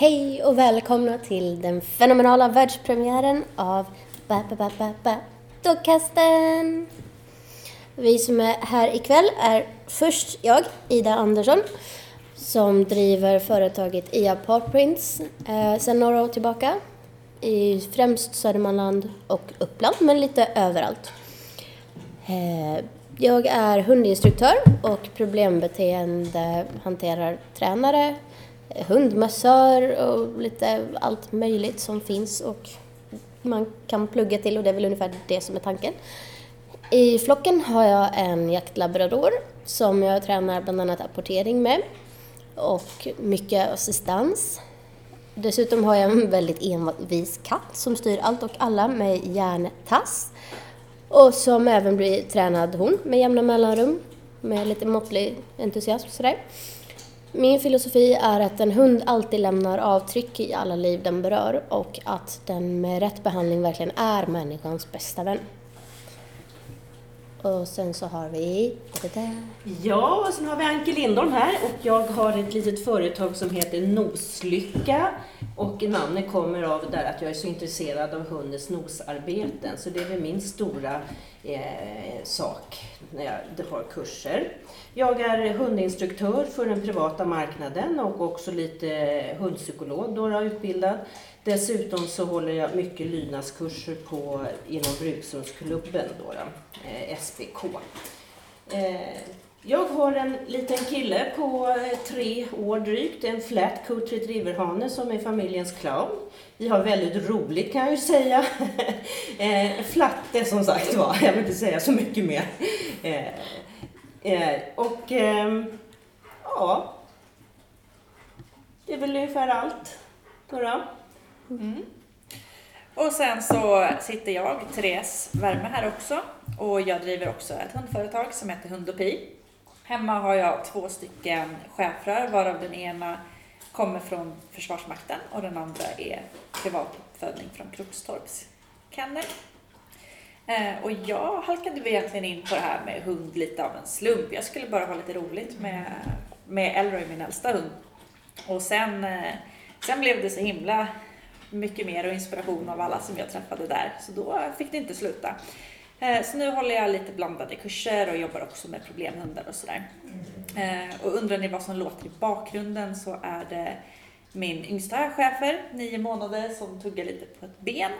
Hej och välkomna till den fenomenala världspremiären av ba, ba, ba, ba, ba, Dogcasten! Vi som är här ikväll är först jag, Ida Andersson, som driver företaget IA Prints eh, sedan några år tillbaka i främst Södermanland och Uppland, men lite överallt. Eh, jag är hundinstruktör och problembeteende hanterar tränare, hundmassör och lite allt möjligt som finns och man kan plugga till och det är väl ungefär det som är tanken. I flocken har jag en jaktlabrador som jag tränar bland annat apportering med och mycket assistans. Dessutom har jag en väldigt envis katt som styr allt och alla med järntass och som även blir tränad hon med jämna mellanrum med lite måttlig entusiasm sådär. Min filosofi är att en hund alltid lämnar avtryck i alla liv den berör och att den med rätt behandling verkligen är människans bästa vän. Och sen så har vi... Ja, och sen har vi Anke Lindholm här och jag har ett litet företag som heter Noslycka och namnet kommer av där att jag är så intresserad av hundens nosarbeten så det är väl min stora eh, sak när jag har kurser. Jag är hundinstruktör för den privata marknaden och också lite hundpsykolog, då jag utbildad. Dessutom så håller jag mycket lydnadskurser på, inom Brukshundsklubben, då, eh, SBK. Eh, jag har en liten kille på eh, tre år drygt, en flat coat retrieverhane som är familjens clown. Vi har väldigt roligt kan jag ju säga. eh, flatte som sagt var, jag vill inte säga så mycket mer. Eh, Eh, och ehm, ja, det är väl ungefär allt. Då Mm. Och sen så sitter jag, Therese Värme här också och jag driver också ett hundföretag som heter Hundopi. Hemma har jag två stycken schäfrar varav den ena kommer från Försvarsmakten och den andra är privatuppfödning från Krokstorps kennel. Eh, och jag halkade egentligen in på det här med hund lite av en slump. Jag skulle bara ha lite roligt med, med Elroy, min äldsta hund. Och sen, eh, sen blev det så himla mycket mer och inspiration av alla som jag träffade där, så då fick det inte sluta. Eh, så nu håller jag lite blandade kurser och jobbar också med problemhundar och sådär. Och undrar ni vad som låter i bakgrunden så är det min yngsta schäfer, nio månader, som tuggar lite på ett ben.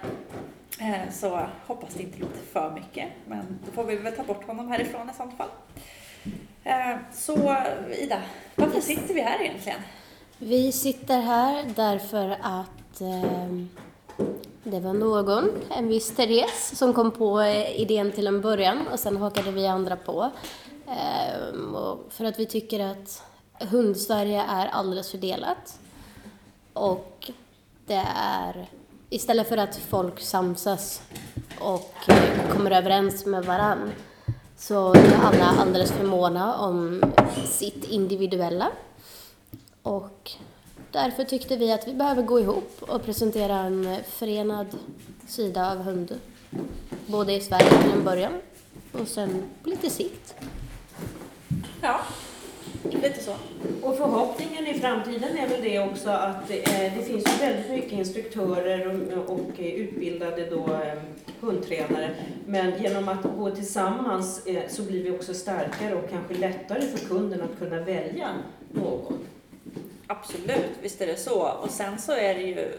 Eh, så hoppas det inte låter för mycket, men då får vi väl ta bort honom härifrån i sånt fall. Så Ida, varför sitter vi här egentligen? Vi sitter här därför att eh, det var någon, en viss Therese, som kom på eh, idén till en början och sen hakade vi andra på. Eh, för att vi tycker att hund-Sverige är alldeles för delat. Och det är, istället för att folk samsas och kommer överens med varann så är alla alldeles för måna om sitt individuella. Och Därför tyckte vi att vi behöver gå ihop och presentera en förenad sida av hund. Både i Sverige till en början och sen på lite sikt. Ja, lite så. Och förhoppningen i framtiden är väl det också att det, är, det finns väldigt mycket instruktörer och, utbildade då, eh, hundtränare. Men genom att gå tillsammans eh, så blir vi också starkare och kanske lättare för kunden att kunna välja någon. Absolut, visst är det så. Och sen så är det ju,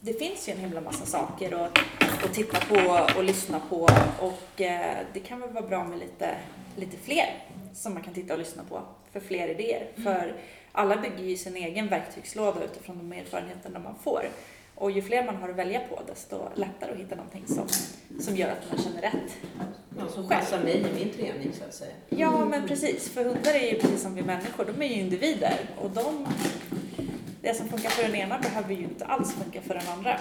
det finns ju en himla massa saker att, att titta på och lyssna på och eh, det kan väl vara bra med lite, lite fler som man kan titta och lyssna på för fler idéer. Mm. För alla bygger ju sin egen verktygslåda utifrån de erfarenheterna man får. Och ju fler man har att välja på desto lättare att hitta någonting som, som gör att man känner rätt. Ja, som passar mig i min träning så att säga. Ja, men precis. För hundar är ju precis som vi människor, de är ju individer och de, det som funkar för den ena behöver ju inte alls funka för den andra.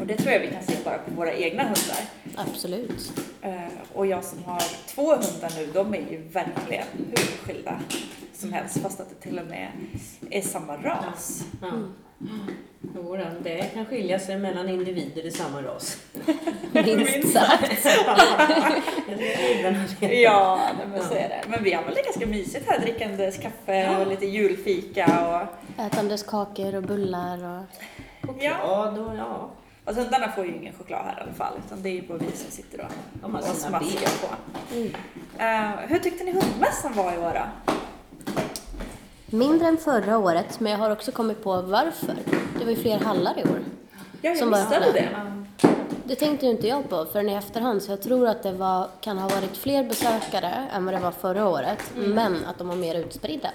Och det tror jag vi kan se bara på våra egna hundar. Absolut. Eh, och jag som har två hundar nu, de är ju verkligen hur skilda som helst fast att det till och med är samma ras. Ja. Jo, det kan skilja sig mellan individer i samma ras. Minst sagt. Ja, men så är det. Men vi har väl det ganska mysigt här drickandes kaffe och lite julfika och Ätandes kakor och bullar och... ja. Ja, då, ja. Alltså hundarna får ju ingen choklad här i alla fall utan det är ju bara vi som sitter och, och smaskar på. Mm. Eh, hur tyckte ni hundmässan var i år då? Mindre än förra året, men jag har också kommit på varför. Det var ju fler hallar i år. Ja, jag Som visste öppnar. Det. Tänkte ju inte jag på förrän i efterhand, så jag tror att det var, kan ha varit fler besökare än vad det var förra året, men att de var mer utspridda.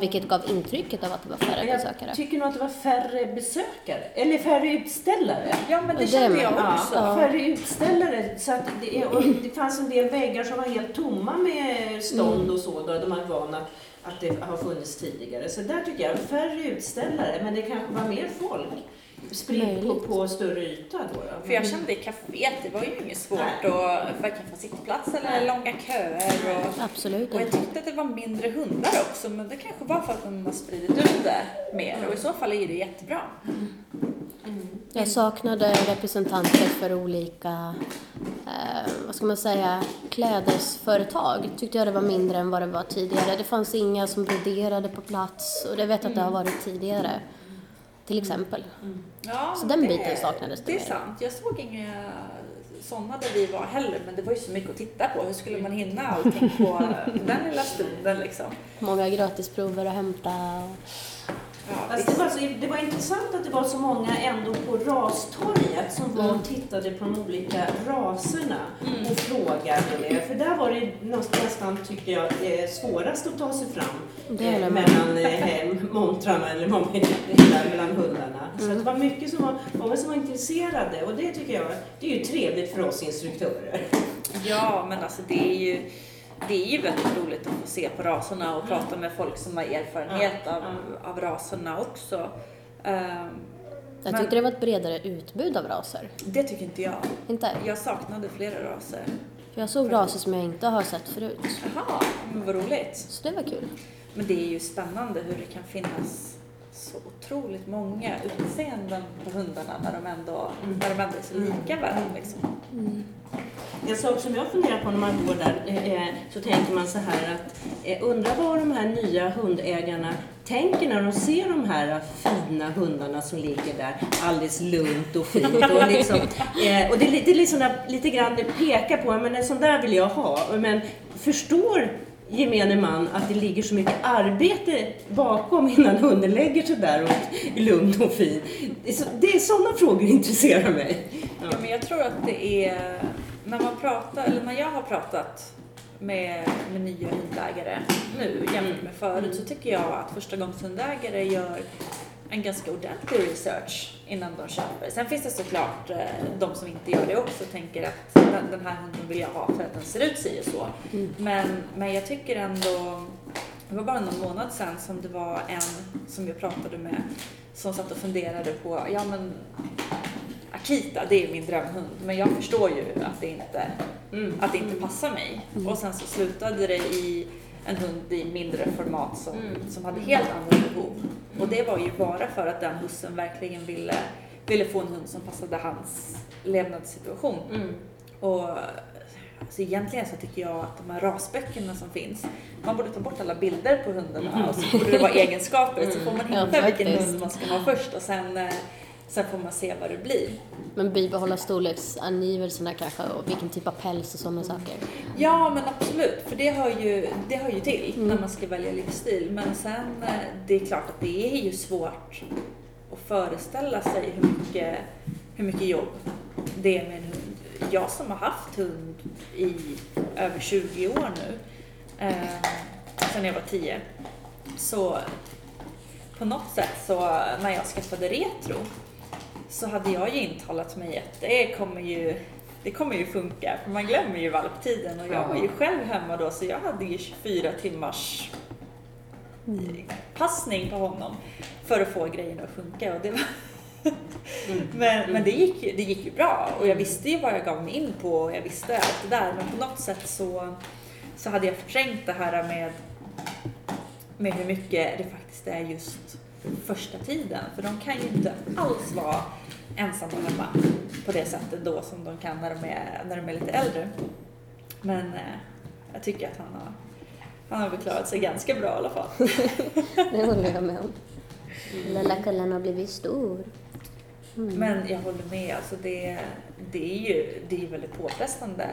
Vilket gav intrycket av att det var färre besökare. Jag tycker nog att det var färre besökare, eller färre utställare. Ja, men det Det kände jag Ja, också. färre utställare. Så att det, och det fanns en del väggar som var helt tomma med stånd och så, då de är vana att, att det har funnits tidigare. Så där tycker jag, färre utställare, men det kanske var mer folk spritt på, på större yta då. då. För jag kände i kaféet, det var ju inget svårt Nej. att varken få sittplats eller långa köer. Och, Absolut och jag tyckte att det var mindre hundar också, men det kanske var för att de har spridit ut det mer. Och i så fall är det jättebra. Jag saknade representanter för olika, eh, vad ska man säga, klädesföretag. Tyckte jag det var mindre än vad det var tidigare. Det fanns inga som broderade på plats och det vet jag att det har varit tidigare. Till exempel. Ja, Så den det- biten saknades det Det är mer. sant. Jag såg inga sådana där vi var heller, men det var ju så mycket att titta på. Hur skulle man hinna allting på den lilla stunden liksom? Många gratisprover att hämta. Och, Fast det, var så, det var intressant att det var så många ändå på rastorget som var och tittade på de olika raserna och frågade det. För där var det nästan, nästan tycker jag, eh, svårast att ta sig fram eh, mellan eh, montrarna eller vad man heter, mellan hundarna. Så att det var mycket som var, många som var intresserade och det tycker jag, det är ju trevligt för oss instruktörer. Ja, men alltså det är ju det är ju väldigt roligt att få se på raserna och prata med folk som har erfarenhet av, av raserna också. Ehm, jag Men- tyckte det var ett bredare utbud av raser. det tycker inte jag. Inte? Jag saknade flera raser. För jag såg raser som jag inte har sett förut. Jaha, men vad roligt. Så det var kul. Men det är ju spännande hur det kan finnas så otroligt många utseenden på hundarna när de ändå, när de ändå är så lika varandra. Liksom. En sak som jag funderar på när man går där, eh, så tänker man så här att eh, undrar vad de här nya hundägarna tänker när de ser de här fina hundarna som ligger där alldeles lugnt och fint. Och, liksom, eh, och det är lite, liksom lite grann pekar på, men en sån där vill jag ha. Men förstår gemene man att det ligger så mycket arbete bakom innan hunden lägger sig där och är lugn och fin? Det är, sådana frågor som intresserar mig. Ja. Ja, men jag tror att det är, när man pratar, eller när jag har pratat med, med nya hundägare nu jämfört med förut så tycker jag att förstagångshundägare gör en ganska ordentlig research innan de köper. Sen finns det såklart eh, de som inte gör det också och tänker att den, här hunden vill jag ha för att den ser ut si och så. Men, men jag tycker ändå, det var bara någon månad sedan som det var en som jag pratade med som satt och funderade på, ja men Akita, det är min drömhund, men jag förstår ju att det inte, Mm. att det inte passar mig. Och sen så slutade det i en hund i mindre format som, som hade helt andra behov. Och det var ju bara för att den hussen verkligen ville, ville få en hund som passade hans levnadssituation. Mm. Och alltså egentligen så tycker jag att de här rasböckerna som finns, man borde ta bort alla bilder på hundarna och så borde det vara egenskaper så får man Ja, hitta vilken faktiskt. hund man ska ha först och sen, eh, sen får man se vad det blir. Men bibehålla storleksangivelserna kanske och vilken typ av päls och sådana saker. Ja, men absolut, för det hör ju, det hör ju till när man ska välja livsstil. Men sen, eh, det är klart att det är ju svårt att föreställa sig hur mycket, hur mycket jobb det är med en hund. Jag som har haft hund i över 20 år nu, eh, sedan jag var 10, så på något sätt så när jag skaffade retro så hade jag ju intalat mig att det kommer ju, det kommer ju funka. För man glömmer ju valptiden och jag var ju själv hemma då så jag hade ju 24 timmars passning på honom för att få grejerna att funka och det var men men det, gick, ju- det gick ju bra och jag visste ju vad jag gav mig in på och jag visste allt det där. Men på något sätt så, så hade jag förträngt det här med, med hur mycket det faktiskt är just första tiden. För de kan ju inte alls vara ensamma hemma på det sättet då som de kan när de är, när de är lite äldre. Men eh, jag tycker att han har, han har klarat sig ganska bra i alla fall. Det håller jag med om. Lilla kullen har blivit stor. Mm. Men jag håller med, alltså det, det är ju det är väldigt påfrestande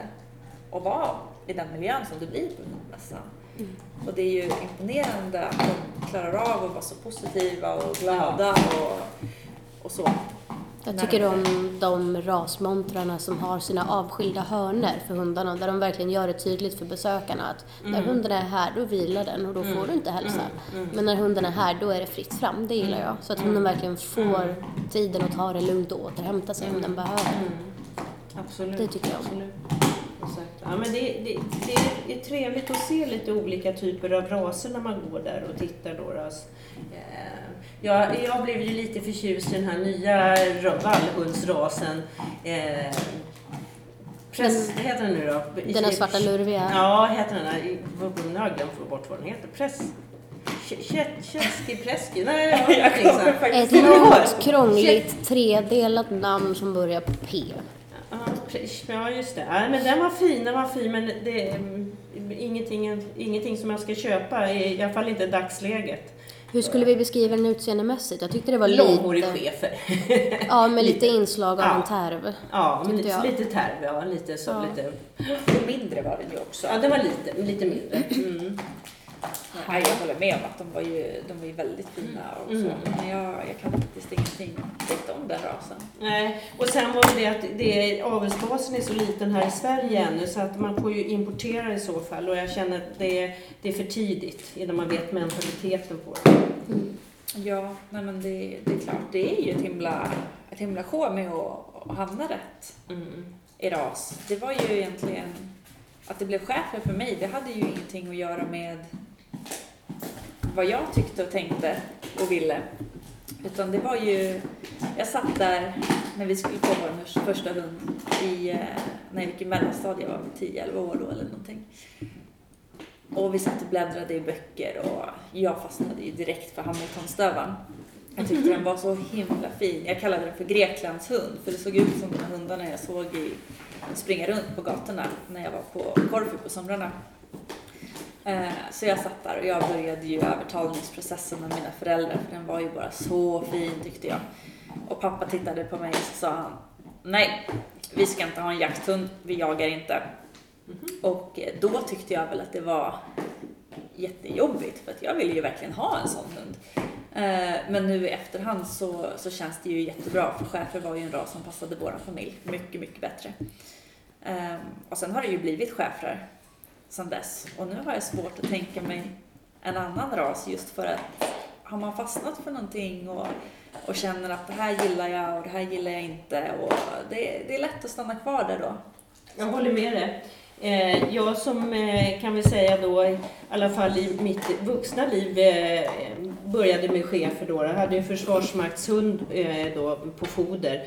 att vara i den miljön som det blir på hundmässan. Mm. Och det är ju imponerande att de klarar av att vara så positiva och glada och, och så. Jag tycker om de rasmontrarna som har sina avskilda hörnor för hundarna där de verkligen gör det tydligt för besökarna att när hunden är här då vilar den och då får du inte hälsa. Men när hunden är här då är det fritt fram, det gillar jag. Så att hunden verkligen får tiden att ta det lugnt och återhämta sig om den behöver. Absolut. Det tycker jag om. Absolut. Exakt. Ja, men det, det, det är trevligt att se lite olika typer av raser när man går där och tittar. Då, alltså. Jag, jag blev ju lite förtjust i den här nya vallhundsrasen. Eh, press, vad heter den nu då? Den här svarta lurviga. Ja, heter den här? Nu har jag glömt bort vad den heter. Press... Tjeski Preski? Nej, ja, Jag sånt. Ett långt, krångligt, tredelat namn som börjar på P. Ja, just det. Ja, men den var fin, den var fin, men det är mm, ingenting, ingenting som jag ska köpa, i alla fall inte i dagsläget. Hur skulle vi beskriva den utseendemässigt? Jag tyckte det var Långhårig lite... chefer. Ja, med lite inslag av Ja. en terv. Ja, lite, jag. lite terv, ja, lite så, Ja. lite. Och mindre var den ju också. Ja, den var lite, lite mindre. Mm. Nej, jag håller med om att de var ju, de var ju väldigt fina och så. Mm. Men jag, jag kan faktiskt ingenting riktigt om den rasen. Nej, och sen var det att det, avelsbasen är så liten här i Sverige ännu så att man får ju importera i så fall och jag känner att det, det är för tidigt innan man vet mentaliteten på det. Ja, nej men det, det är klart. Det är ju ett himla, ett himla sjå med att, att hamna rätt Mm. i ras. Det var ju egentligen att det blev chefer för mig. Det hade ju ingenting att göra med vad jag tyckte och tänkte och ville. Utan det var ju, jag satt där när vi skulle få vår första hund i, eh, när jag gick i mellanstadiet, jag var 10-11 år då eller någonting. Och vi satt och bläddrade i böcker och jag fastnade ju direkt för Hamiltonstövaren. Jag tyckte den var så himla fin. Jag kallade den för Greklands hund för det såg ut som de här hundarna jag såg i, springa runt på gatorna när jag var på Korfu på somrarna. Eh, Så jag satt där och jag började ju övertalningsprocessen med mina föräldrar för den var ju bara så fin tyckte jag. Och pappa tittade på mig och så sa han Nej, vi ska inte ha en jakthund, vi jagar inte. Och eh, då tyckte jag väl att det var jättejobbigt för att jag ville ju verkligen ha en sån hund. Eh, Men nu i efterhand så, så känns det ju jättebra för schäfer var ju en ras som passade vår familj mycket, mycket bättre. Eh, Och sen har det ju blivit schäfrar sedan dess och nu har jag svårt att tänka mig en annan ras just för att har man fastnat för någonting och, och känner att det här gillar jag och det här gillar jag inte och det, det är lätt att stanna kvar där då. Jag håller med dig. Eh, jag som eh, kan väl säga då, i alla fall i mitt vuxna liv, eh, började med chefer då. Jag hade en försvarsmaktshund då på foder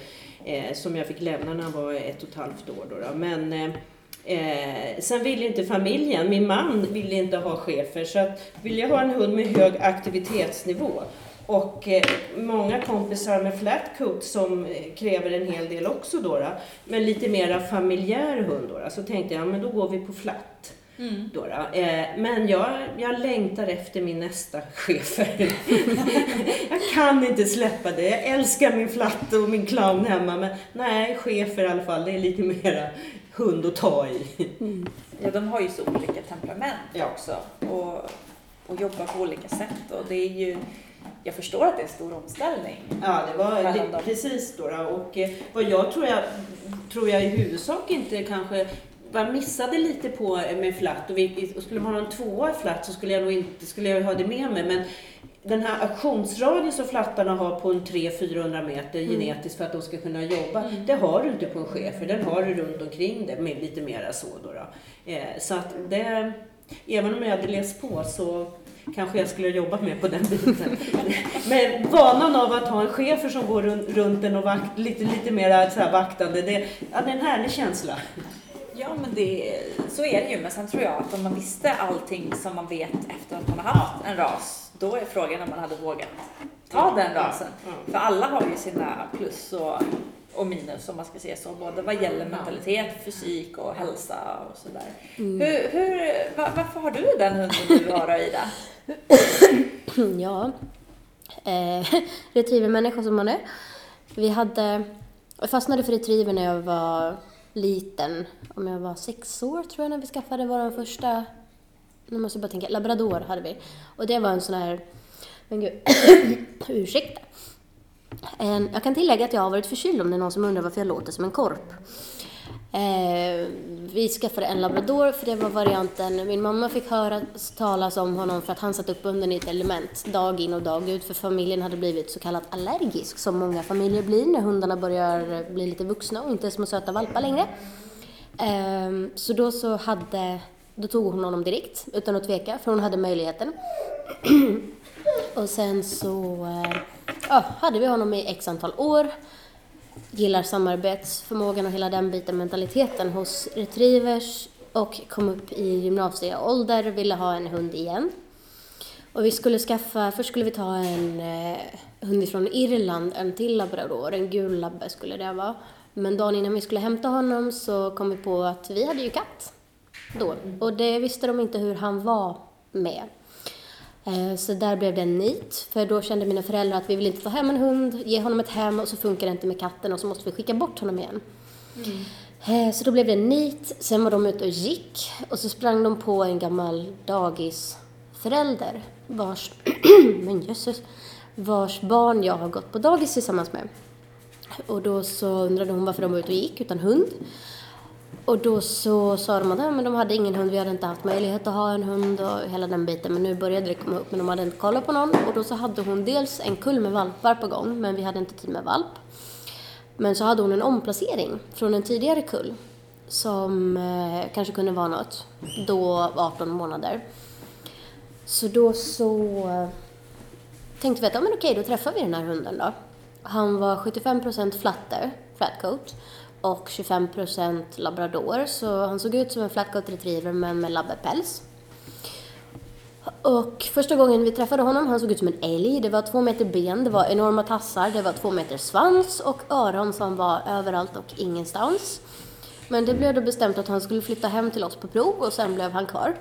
som jag fick lämna när han var ett och ett halvt år. Då, då. Men eh, sen ville inte familjen, min man ville inte ha chefer så att ville jag ha en hund med hög aktivitetsnivå och eh, många kompisar med flat coat som eh, kräver en hel del också då, då men lite mera familjär hund då, då, så tänkte jag men då går vi på flat. Då, då. Eh, men jag, jag längtar efter min nästa chefer. jag kan inte släppa det. Jag älskar min flatt och min clown hemma men nej, chefer i alla fall, det är lite mera hund att ta i. Ja, de har ju så olika temperament Ja. också och, och jobbar på olika sätt och det är ju, jag förstår att det är en stor omställning. Ja, det var det, precis då, då. Och eh, vad jag tror jag, tror jag i huvudsak inte kanske jag missade lite på med flatt och, vi, och skulle man ha en tvåa flatt så skulle jag nog inte skulle jag ha det med mig. Men den här aktionsradien som flattarna har på en 300-400 meter genetiskt för att de ska kunna jobba, det har du inte på en chefer. Den har du runt omkring det med lite mera så. Då, då. Eh, så att det, även om jag hade läst på så kanske jag skulle ha jobbat mer på den biten. Men vanan av att ha en chefer som går runt, runt en och vakt, lite, lite mer så här vaktande, det, ja, det är en härlig känsla. Ja, men det, så är det ju. Men sen tror jag att om man visste allting som man vet efter att man har haft en ras, då är frågan om man hade vågat ta den rasen. För alla har ju sina plus och, och minus om man ska säga så, både vad gäller mentalitet, fysik och hälsa och sådär. Hur, hur, va, varför har du den hunden du har Ida? Ja, eh, retrievermänniska som man är. Vi hade, jag fastnade för retriever när jag var liten. Om jag var sex år tror jag när vi skaffade vår första, nu måste jag bara tänka, labrador hade vi. Och det var en sån här, men gud, ursäkta. En, jag kan tillägga att jag har varit förkyld om det är någon som undrar varför jag låter som en korp. Eh, vi skaffade en labrador för det var varianten. Min mamma fick höra talas om honom för att han satt uppbunden i ett element dag in och dag ut för familjen hade blivit så kallat allergisk som många familjer blir när hundarna börjar eh, bli lite vuxna och inte är små söta valpar längre. Eh, så då så hade, då tog hon honom direkt utan att tveka för hon hade möjligheten. och sen så eh, ja, hade vi honom i x antal år gillar samarbetsförmågan och hela den biten, mentaliteten hos retrievers och kom upp i gymnasieålder, ville ha en hund igen. Och vi skulle skaffa, först skulle vi ta en eh, hund från Irland, en till labrador, en gul labbe skulle det vara. Men dagen innan vi skulle hämta honom så kom vi på att vi hade ju katt då. Och det visste de inte hur han var med. Eh, så där blev det en nit, för då kände mina föräldrar att vi vill inte få hem en hund, ge honom ett hem och så funkar det inte med katten och så måste vi skicka bort honom igen. Mm. Så då blev det en nit, sen var de ute och gick och så sprang de på en gammal dagisförälder vars, men jösses, vars barn jag har gått på dagis tillsammans med. Och då så undrade hon varför de var ute och gick utan hund. Och då så sa de att ja, men de hade ingen hund, vi hade inte haft möjlighet att ha en hund och hela den biten. Men nu började det komma upp, men de hade inte kollat på någon. Och då så hade hon dels en kull med valpar på gång, men vi hade inte tid med valp. Men så hade hon en omplacering från en tidigare kull som eh, kanske kunde vara något, då var 18 månader. Så då så eh, tänkte vi att ja, men okej, då träffar vi den här hunden då. Han var 75% flatter, flatcoat, och 25% labrador. Så han såg ut som en flatcoat retriever men med labbepäls. Och första gången vi träffade honom, han såg ut som en älg. Det var två meter ben, det var enorma tassar, det var två meter svans och öron som var överallt och ingenstans. Men det blev då bestämt att han skulle flytta hem till oss på prov och sen blev han kvar.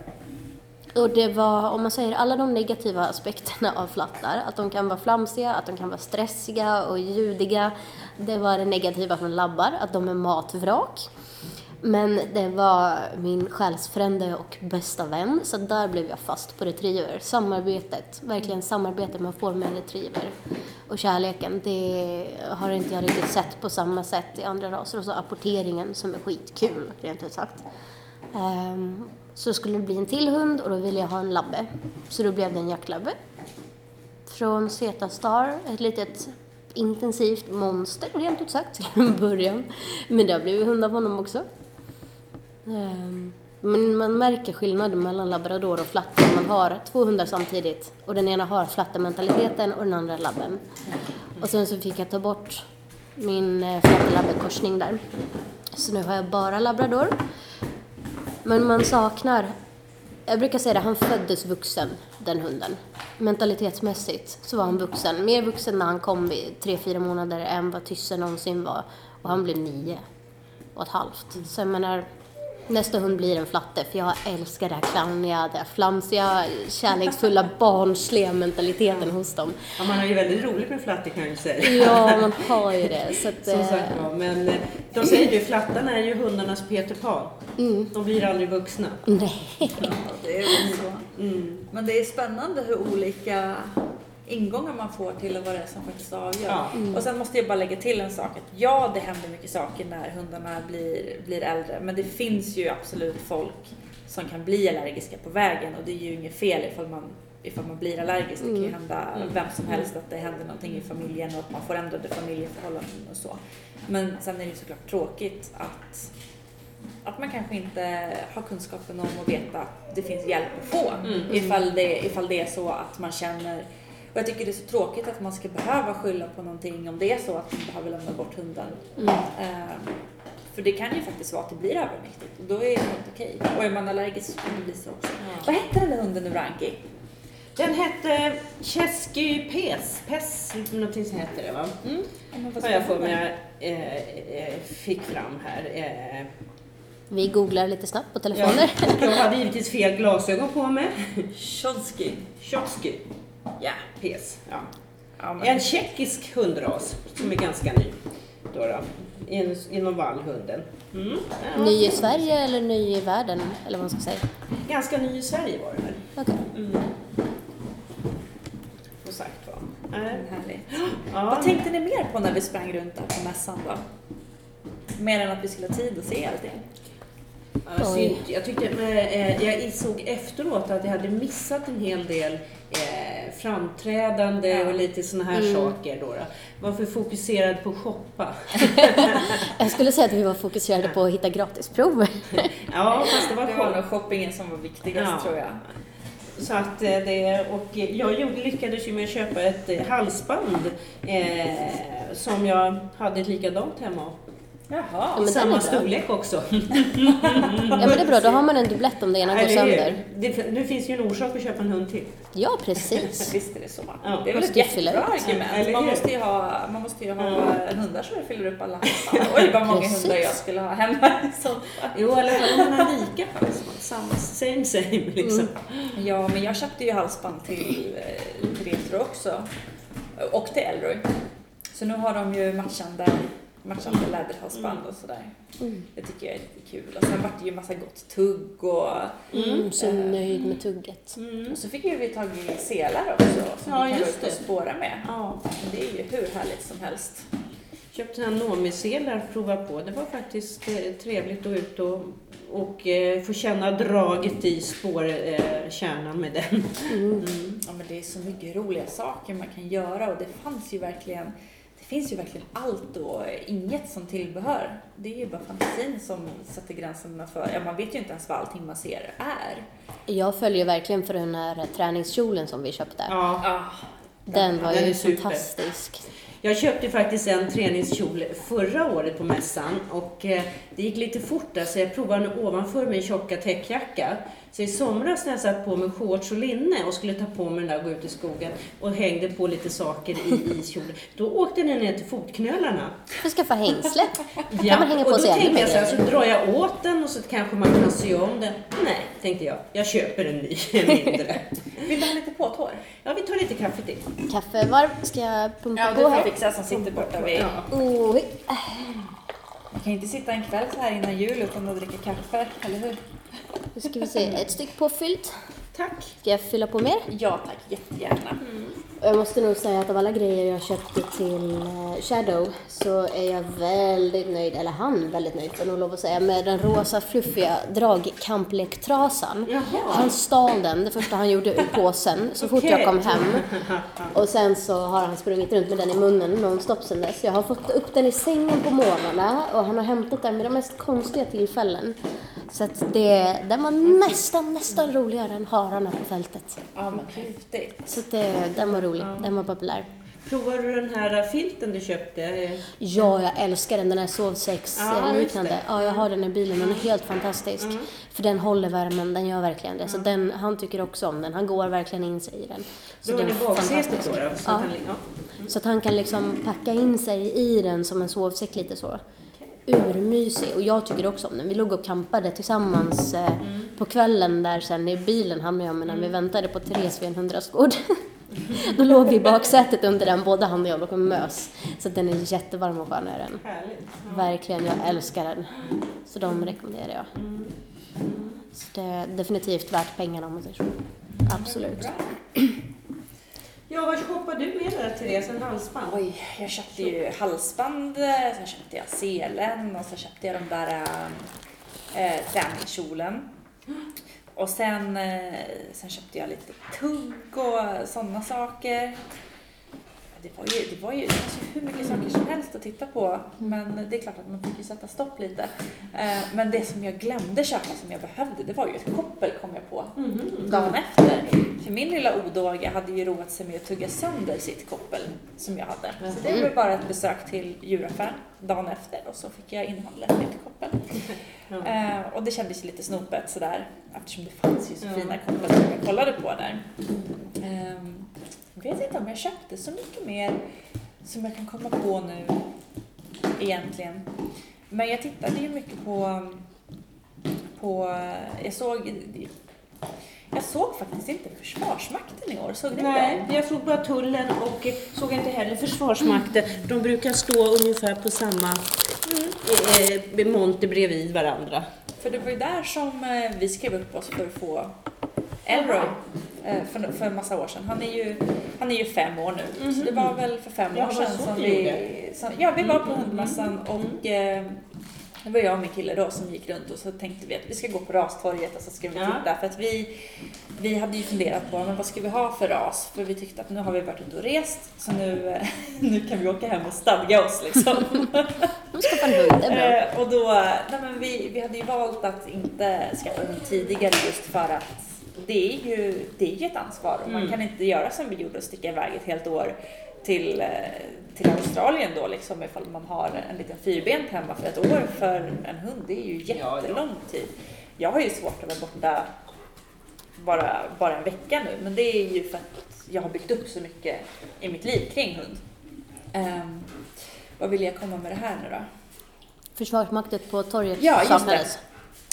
Och det var, om man säger alla de negativa aspekterna av flattar, att de kan vara flamsiga, att de kan vara stressiga och ljudiga. Det var det negativa från labbar, att de är matvrak. Men det var min själsfrände och bästa vän, så där blev jag fast på retriever. Samarbetet, verkligen samarbetet man får med en retriever. Och kärleken, det har inte jag riktigt sett på samma sätt i andra raser. Och så apporteringen som är skitkul, rent ut sagt. Um, så skulle det bli en till hund och då ville jag ha en labbe. Så då blev det en jaktlabbe. Från Zeta Star, ett litet intensivt monster rent ut sagt till en början. Men det har blivit hundar på honom också. Ehm, men man märker skillnaden mellan labrador och flatte. Man har två hundar samtidigt och den ena har flattementaliteten och den andra labben. Och sen så fick jag ta bort min eh, flatte-labbe-korsning där. Så nu har jag bara labrador. Men man saknar, jag brukar säga det, han föddes vuxen, den hunden. Mentalitetsmässigt så var han vuxen. Mer vuxen när han kom vid tre, fyra månader än vad Tysse någonsin var. Och han blev nio och ett halvt. Så jag menar, nästa hund blir en flatte för jag älskar det här clowniga, det här flamsiga, kärleksfulla, barnsliga mentaliteten hos dem. Ja, man har ju väldigt roligt med flatte kan jag ju säga. Ja, man har ju det. Så att, Som sagt var, men eh, de säger ju flattarna är ju hundarnas Peter Pan. Mm. De blir aldrig vuxna. nej. Ja, det är så. Mm. Men det är spännande hur olika ingångar man får till vad det är som faktiskt avgör. Ja. Och sen måste jag bara lägga till en sak. Att ja, det händer mycket saker när hundarna blir, blir äldre. Men det finns ju absolut folk som kan bli allergiska på vägen och det är ju inget fel ifall man, ifall man blir allergisk. Det kan ju hända Mm. vem som helst att det händer någonting i familjen och att man får ändrade familjeförhållanden och så. Men sen är det ju såklart tråkigt att att man kanske inte har kunskapen om att veta att det finns hjälp att få Mm. ifall, det, ifall det är så att man känner och jag tycker det är så tråkigt att man ska behöva skylla på någonting om det är så att man behöver lämna bort hunden. Mm. Ehm, för det kan ju faktiskt vara att det blir övermäktigt och då är det helt okej. Och är man allergisk så kan det bli så också. Vad hette den där hunden nu Ranki? Den hette Chesky Pes, Pes, någonting så heter det va? Mm. Har jag för mig jag fick fram här. Eh, Vi googlar lite snabbt på telefoner. Ja, jag hade givetvis fel glasögon på mig. Tjolsky. Chesky Ja. Pes. Ja. ja men, En tjeckisk hundras som är ganska ny. Då då, in, inom vallhunden. Mm. Ja, Ny i Sverige eller ny i världen? Eller vad man ska säga. Ganska ny i Sverige var det väl. Okej. Mm. Som sagt var. Härligt. Ja. Vad tänkte ni mer på när vi sprang runt där på mässan då? Mer än att vi skulle ha tid att se allting? Synd. Jag tyckte, men, eh, jag insåg efteråt att jag hade missat en hel del eh, framträdande Ja. och lite såna här Mm. saker. Då, då. Var för fokuserad på att shoppa. Jag skulle säga att vi var fokuserade på att hitta gratisprover. Ja, fast det var Det var shoppingen som var viktigast Ja. tror jag. Så att eh, det, och jag lyckades ju med att köpa ett halsband eh, som jag hade ett likadant hemma. Jaha. Ja, samma storlek också. Ja men det är bra, då har man en dubblett om det ena går hur? sönder. Det, nu finns ju en orsak att köpa en hund till. Ja, precis. Visst är det så. Ja. det är väl ett jättebra argument. Man hur? måste ju ha, man måste ju ha Mm. hundar som fyller upp alla halsband. Oj vad många Precis. hundar jag skulle ha hemma fall. Jo, eller om man har lika. Samma, same same liksom. Ja, men jag köpte ju halsband till, eh, till Retro också. Och till Elroy. Så nu har de ju matchande, matchande läderhalsband och sådär. Mm. Det tycker jag är lite kul. Och sen vart det ju massa gott tugg och, Mm, så Eh. nöjd med tugget. Mm. och så fick ju vi tag i selar också som Ja, vi kan just ut och det. spåra med. Ja. Det är ju hur härligt som helst. Köpte en Nomi-selar att prova på. Det var faktiskt eh, trevligt att ut och, och eh, få känna draget i spårkärnan eh, med den. Mm. Mm. Ja, men det är så mycket roliga saker man kan göra och det fanns ju verkligen det finns ju verkligen allt och inget som tillbehör. Det är ju bara fantasin som sätter gränserna för, ja man vet ju inte ens vad allting man ser är. Jag följer verkligen för den här träningskjolen som vi köpte. Ja. Ah, Den var Den ju fantastisk. Jag köpte faktiskt en träningskjol förra året på mässan och eh, det gick lite fort där så jag provade den ovanför min tjocka täckjacka. Så i somras när jag satt på mig shorts och linne och skulle ta på mig den där och gå ut i skogen och hängde på lite saker i, i kjolen, då åkte den ner till fotknölarna. Får skaffa hängsle. Ja, kan man hänga på och då tänkte jag så här, så drar jag åt den och så kanske man kan sy om den. Nej, tänkte jag. Jag köper en ny, en mindre. Vill du ha lite påtår? Ja, vi tar lite kaffe till. Kaffevarv ska jag pumpa Ja, du på får här. fixa som sitter borta vid... Ja. Oj. Man kan inte sitta en kväll så här innan jul utan att dricka kaffe, eller hur? Nu ska vi se, ett stycke påfyllt. Tack. Ska jag fylla på mer? Ja tack, jättegärna. Och jag måste nog säga att av alla grejer jag köpte till eh, Shadow så är jag väldigt nöjd, eller han väldigt nöjd får nog lov att säga, med den rosa fluffiga dragkamplektrasan. Han stal den, det första han gjorde ur påsen, så fort jag kom hem. Och sen så har han sprungit runt med den i munnen nonstop sen dess. Jag har fått upp den i sängen på morgnarna och han har hämtat den vid de mest konstiga tillfällen. Så att det, den var nästan, nästan roligare än hararna på fältet. Ja men häftigt. Så att det, den var rolig, den var populär. Provar du den här filten du köpte? Ja, jag älskar den. Den här Ja, sovsäcksliknande. det. Ja, jag har den i bilen. Den är helt fantastisk. Mm. För den håller värmen, den gör verkligen det. Så den, han tycker också om den. Han går verkligen in sig i den. Så Du den är baksätet fantastisk. då? då så Ja. att den, ja. Så att han kan liksom packa in sig i den som en sovsäck lite så. Urmysig. Och jag tycker också om den. Vi låg och campade tillsammans eh, på kvällen där sen i bilen och jag, men när vi väntade på Therese vid en hundrastgård. Då låg vi i baksätet under den, både han och jag, och mös. Så den är jättevarm och skön är den. Härligt. Verkligen, jag älskar den. Så de rekommenderar jag. Så det är definitivt värt pengarna om man säger så. Absolut. Ja, vad shoppade du med där Therese? En halsband? Oj, jag köpte ju halsband, sen köpte jag selen och så köpte jag de där eh, eh, äh, träningskjolen. Och sen, eh, sen köpte jag lite tugg och sådana saker det var ju, det var ju det fanns ju hur mycket saker som helst att titta på. Men det är klart att man fick ju sätta stopp lite. Eh, Men det som jag glömde köpa som jag behövde, det var ju ett koppel kom jag på Mhm. dagen efter. För min lilla odåga hade ju roat sig med att tugga sönder sitt koppel som jag hade. Så det var bara ett besök till djuraffären dagen efter och så fick jag inhandla ett nytt koppel. Eh, och det kändes lite snopet sådär eftersom det fanns ju så fina koppel som jag kollade på där. Jag vet inte om jag köpte så mycket mer som jag kan komma på nu egentligen. Men jag tittade ju mycket på, på jag såg jag såg faktiskt inte Försvarsmakten i år, såg ni Nej, det? jag såg bara tullen och eh, såg inte heller Försvarsmakten. De brukar stå ungefär på samma eh, monter bredvid varandra. För det var ju där som eh, vi skrev upp oss för att få Elroy eh, för, för en massa år sedan. Han är ju, han är ju fem år nu, så det var väl för fem Ja, år sedan som vi... Som, ja, vi var på Mm, hundmässan och eh, det var jag och min kille då som gick runt och så tänkte vi att vi ska gå på rastorget och så ska vi Ja. titta. För att vi, vi hade ju funderat på men vad ska vi ha för ras? För vi tyckte att nu har vi varit ute och rest så nu, eh, nu kan vi åka hem och stadga oss liksom. De skaffar en hund, det är bra. Eh, och då, nej men vi, vi hade ju valt att inte skaffa hund tidigare just för att det är ju, det är ju ett ansvar och man Mm. kan inte göra som vi gjorde och sticka iväg ett helt år till, eh, till Australien då liksom ifall man har en liten fyrbent hemma för ett år för en hund det är ju Ja, ja. jättelång tid. Jag har ju svårt att vara borta bara, bara en vecka nu men det är ju för att jag har byggt upp så mycket i mitt liv kring hund. Ehm, vad vill jag komma med det här nu då? Försvarsmakten på torget Ja, just det.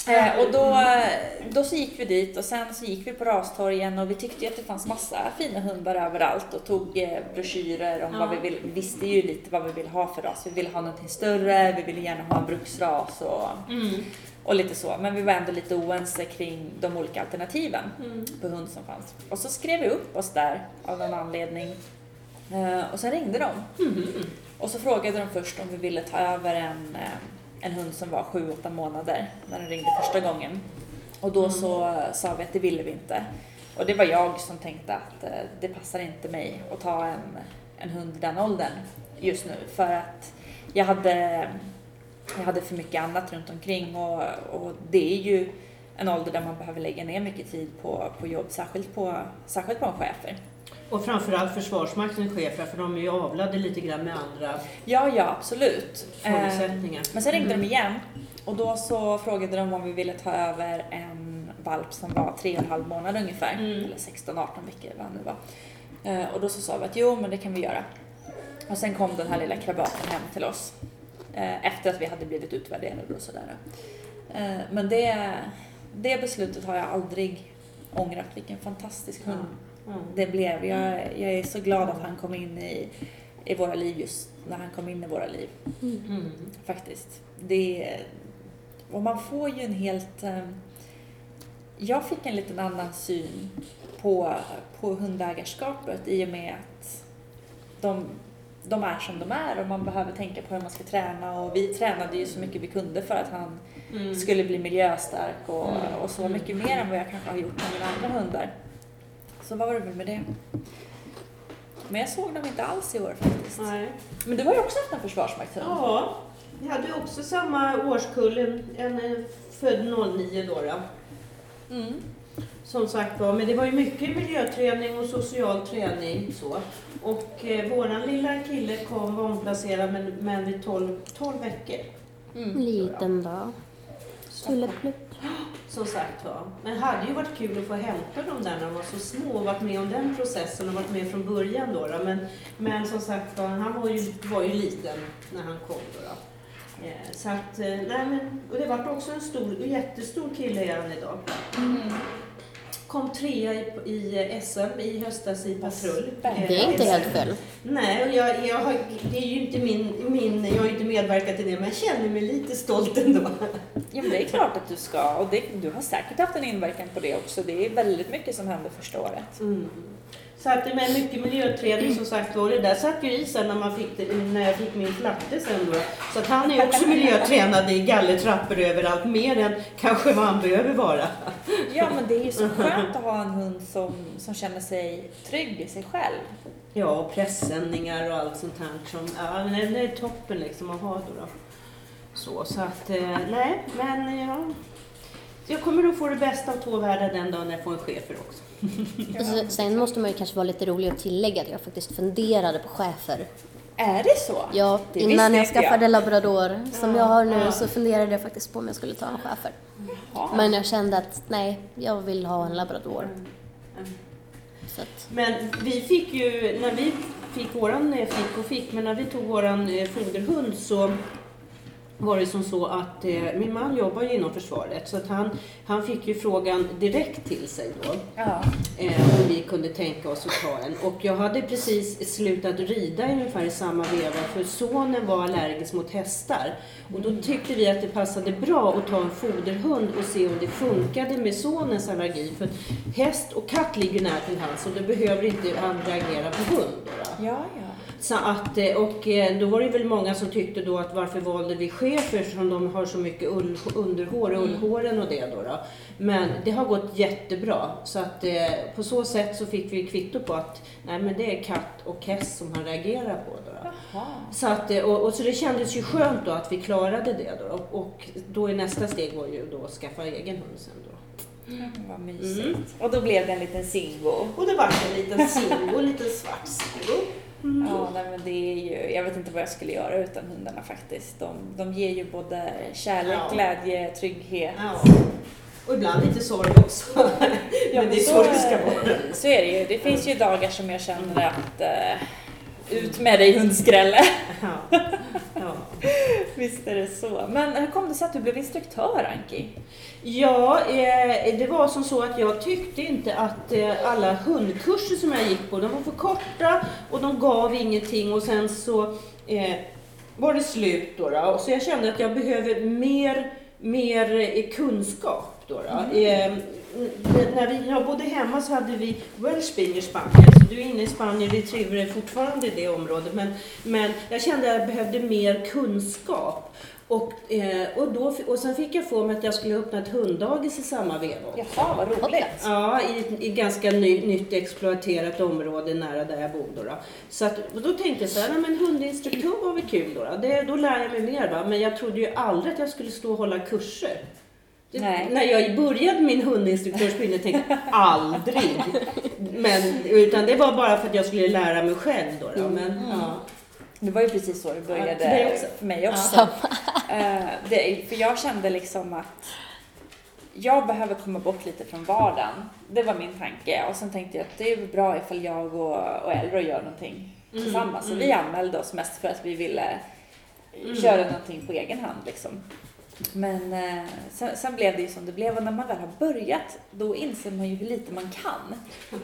Eh, och då, då så gick vi dit och sen så gick vi på rastorgen och vi tyckte att det fanns massa fina hundar överallt och tog eh, broschyrer om Ja. vad vi vill. Vi visste ju lite vad vi ville ha för ras. Vi ville ha någonting större, vi ville gärna ha en bruksras och, Mm. och lite så. Men vi var ändå lite oense kring de olika alternativen Mm. på hund som fanns. Och så skrev vi upp oss där av någon anledning. Eh, och sen ringde de. Mm. Och så frågade de först om vi ville ta över en, eh, en hund som var 7-8 månader när de ringde första gången. Och då så sa vi att det ville vi inte. Och det var jag som tänkte att eh, det passar inte mig att ta en, en hund i den åldern just nu för att jag hade, jag hade för mycket annat runt omkring och, och det är ju en ålder där man behöver lägga ner mycket tid på, på jobb, särskilt på, särskilt på en chefer. Och framförallt Försvarsmaktens chefer, för de är ju avlade lite grann med andra Ja, ja absolut. Eh, förutsättningar. Men sen ringde Mm. de igen och då så frågade de om vi ville ta över en valp som var tre och en halv månad ungefär. Mm. Eller 16-18 veckor vad det nu var. Eh, Och då så sa vi att jo men det kan vi göra. Och sen kom den här lilla krabaten hem till oss. eh, Efter att vi hade blivit utvärderade och sådär. Eh, Men det, det beslutet har jag aldrig ångrat. Vilken fantastisk hund Mm. det blev. Jag, jag är så glad att han kom in i, i våra liv just när han kom in i våra liv Mm. faktiskt. Det, och man får ju en helt... eh, Jag fick en liten annan syn på, på hundägarskapet i och med att de, de är som de är och man behöver tänka på hur man ska träna och vi tränade ju så mycket vi kunde för att han Mm. skulle bli miljöstark och, Mm. och så mycket mer än vad jag kanske har gjort med mina andra hundar. Så vad var det väl med det? Men jag såg dem inte alls i år faktiskt. Nej. Men du har ju också haft en försvarsmaktshund. Ja, jag hade också samma årskull, en, en född 09 då. då. Mm. Som sagt var, men det var ju mycket miljöträning och social träning så. Och eh, våran lilla kille kom, var omplacerad men, men vid 12, 12 veckor. Mm. Liten dag. Tulleplupp. Som sagt var. Men det hade ju varit kul att få hämta dem där när de var så små och varit med om den processen och varit med från början då. då. Men, men som sagt var, han var ju, var ju liten när han kom då. då. Eh, så att, eh, nej men, och det vart också en stor, jättestor kille är han idag. Mm. Kom trea i, i SM i höstas i patrull. Det är inte helt fel. Nej, och jag, jag har, det är ju inte min, min, jag har ju inte medverkat till det, men jag känner mig lite stolt ändå. Ja, men det är klart att du ska och det, du har säkert haft en inverkan på det också. Det är väldigt mycket som hände första året. Mm. Så att det med mycket miljöträning som sagt var, det där satt ju i sen när, man fick det, när jag fick min flatte sen då. Så att han är också miljötränad i gallertrappor överallt, mer än kanske vad han behöver vara. Ja, men det är ju så skönt att ha en hund som, som känner sig trygg i sig själv. Ja, och pressändningar och allt sånt här som, ja, men det är toppen liksom att ha då. då. Så, så att, eh, nej, men ja. Jag kommer nog få det bästa av två världar den dagen jag får en chefer också. Och så, sen måste man ju kanske vara lite rolig och tillägga att jag faktiskt funderade på chefer. Är det så? Ja, Det innan jag inte jag. skaffade labrador som jag har nu Ja. så funderade jag faktiskt på om jag skulle ta en schäfer. Ja. Men jag kände att nej, jag vill ha en labrador. Så att, Men vi fick ju, när vi fick våran, eh, fick och fick, men när vi tog våran eh, foderhund så var det som så att eh, min man jobbar ju inom försvaret så att han, han fick ju frågan direkt till sig då. Ja. eh, om vi kunde tänka oss att ta en. Och jag hade precis slutat rida ungefär i samma veva för sonen var allergisk mot hästar. Och då tyckte vi att det passade bra att ta en foderhund och se om det funkade med sonens allergi. För häst och katt ligger nära till hands och då behöver inte han reagera på hund. Då, då. Ja, ja. Så att, eh, och eh, då var det väl många som tyckte då att varför valde vi chefer eftersom de har så mycket ull, underhår och ullhåren och det då, då. Men det har gått jättebra. Så att eh, på så sätt så fick vi kvitto på att nej men det är katt och häst som han reagerar på. Då, då. Så, att, och, och så det kändes ju skönt då att vi klarade det då. Och, och då är nästa steg var ju då att skaffa egen hund sen då. Mm, vad mysigt. Mm. Och då blev det en liten singo. Och det var en liten singo, en liten svart singo. Ja, nej, men det är ju, jag vet inte vad jag skulle göra utan hundarna faktiskt. De, de ger ju både kärlek, Ja. glädje, trygghet. Ja. Och ibland lite sorg också. men det är så det ska vara. Så är det ju. Det finns ju dagar som jag känner att eh, ut med dig hundskrälle. Ja. Ja. Visst är det så. Men hur kom det sig att du blev instruktör, Anki? Ja, eh, det var som så att jag tyckte inte att eh, alla hundkurser som jag gick på, de var för korta och de gav ingenting och sen så eh, var det slut då, då. Så jag kände att jag behöver mer, mer kunskap då. då. N- när vi, jag bodde hemma så hade vi Welshbean i Spanien. Så du är inne i Spanien, retriever är fortfarande i det området. Men, men jag kände att jag behövde mer kunskap. Och, eh, och, då, och sen fick jag få mig att jag skulle öppna ett hunddagis i samma veva. Jaha, vad roligt. Ja, i, i ganska ny, nytt exploaterat område nära där jag bor. Då, då. Så att, och då tänkte jag så här, "Nej, men hundinstruktör var väl kul då. Då. Det, då lär jag mig mer. Va? Men jag trodde ju aldrig att jag skulle stå och hålla kurser. Det, Nej. När jag började min hundinstruktörsutbildning tänkte jag aldrig. Men, utan det var bara för att jag skulle lära mig själv. Då, då. Men, ja. Det var ju precis så det Ja, började för dig också. för mig också. Samma. Eh, det, för jag kände liksom att jag behöver komma bort lite från vardagen. Det var min tanke. Och sen tänkte jag att det är bra ifall jag och, och Elro gör någonting Mm, tillsammans. Så mm. vi anmälde oss mest för att vi ville Mm. köra någonting på egen hand liksom. Men eh, sen, sen blev det ju som det blev och när man väl har börjat då inser man ju hur lite man kan.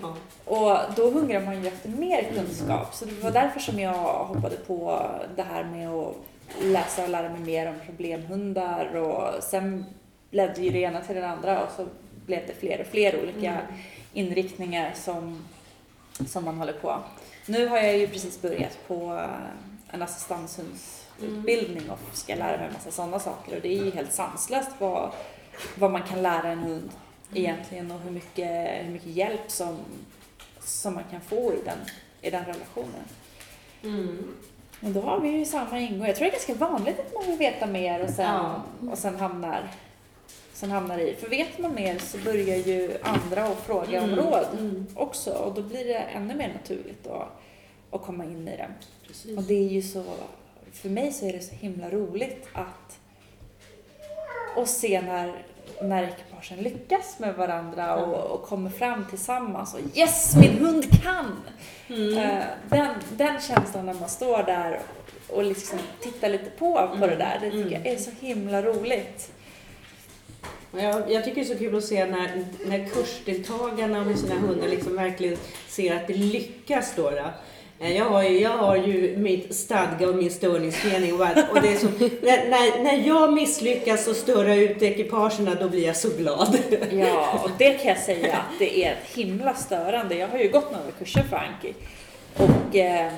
Ja. Och då hungrar man ju efter mer kunskap. Så det var därför som jag hoppade på det här med att läsa och lära mig mer om problemhundar och sen ledde ju det ena till det andra och så blev det fler och fler olika Mm. inriktningar som, som man håller på. Nu har jag ju precis börjat på en assistanshundsutbildning och ska lära mig en massa sådana saker och det är ju helt sanslöst vad, vad man kan lära en hund egentligen och hur mycket, hur mycket hjälp som, som man kan få i den, i den relationen. Mm. Men då har vi ju samma ingång. Jag tror det är ganska vanligt att man vill veta mer och sen, Ja. och sen hamnar sen hamnar i. För vet man mer så börjar ju andra att fråga om Mm, råd mm. också och då blir det ännu mer naturligt att, att komma in i det. Precis. Och det är ju så, för mig så är det så himla roligt att och se när, när ekipagen lyckas med varandra och, och kommer fram tillsammans och yes, min hund kan! Mm. Eh, Den, den känslan när man står där och liksom tittar lite på, på det där, det tycker Mm. jag är så himla roligt. Jag, jag tycker det är så kul att se när, när kursdeltagarna med sina hundar liksom verkligen ser att det lyckas. Då, då. Jag har, ju, jag har ju mitt stadga och min störningsförening och, och det är så, när, när, när jag misslyckas och störa ut ekipagerna då blir jag så glad. Ja, och det kan jag säga att det är ett himla störande. Jag har ju gått några kurser för Anki. Och, eh,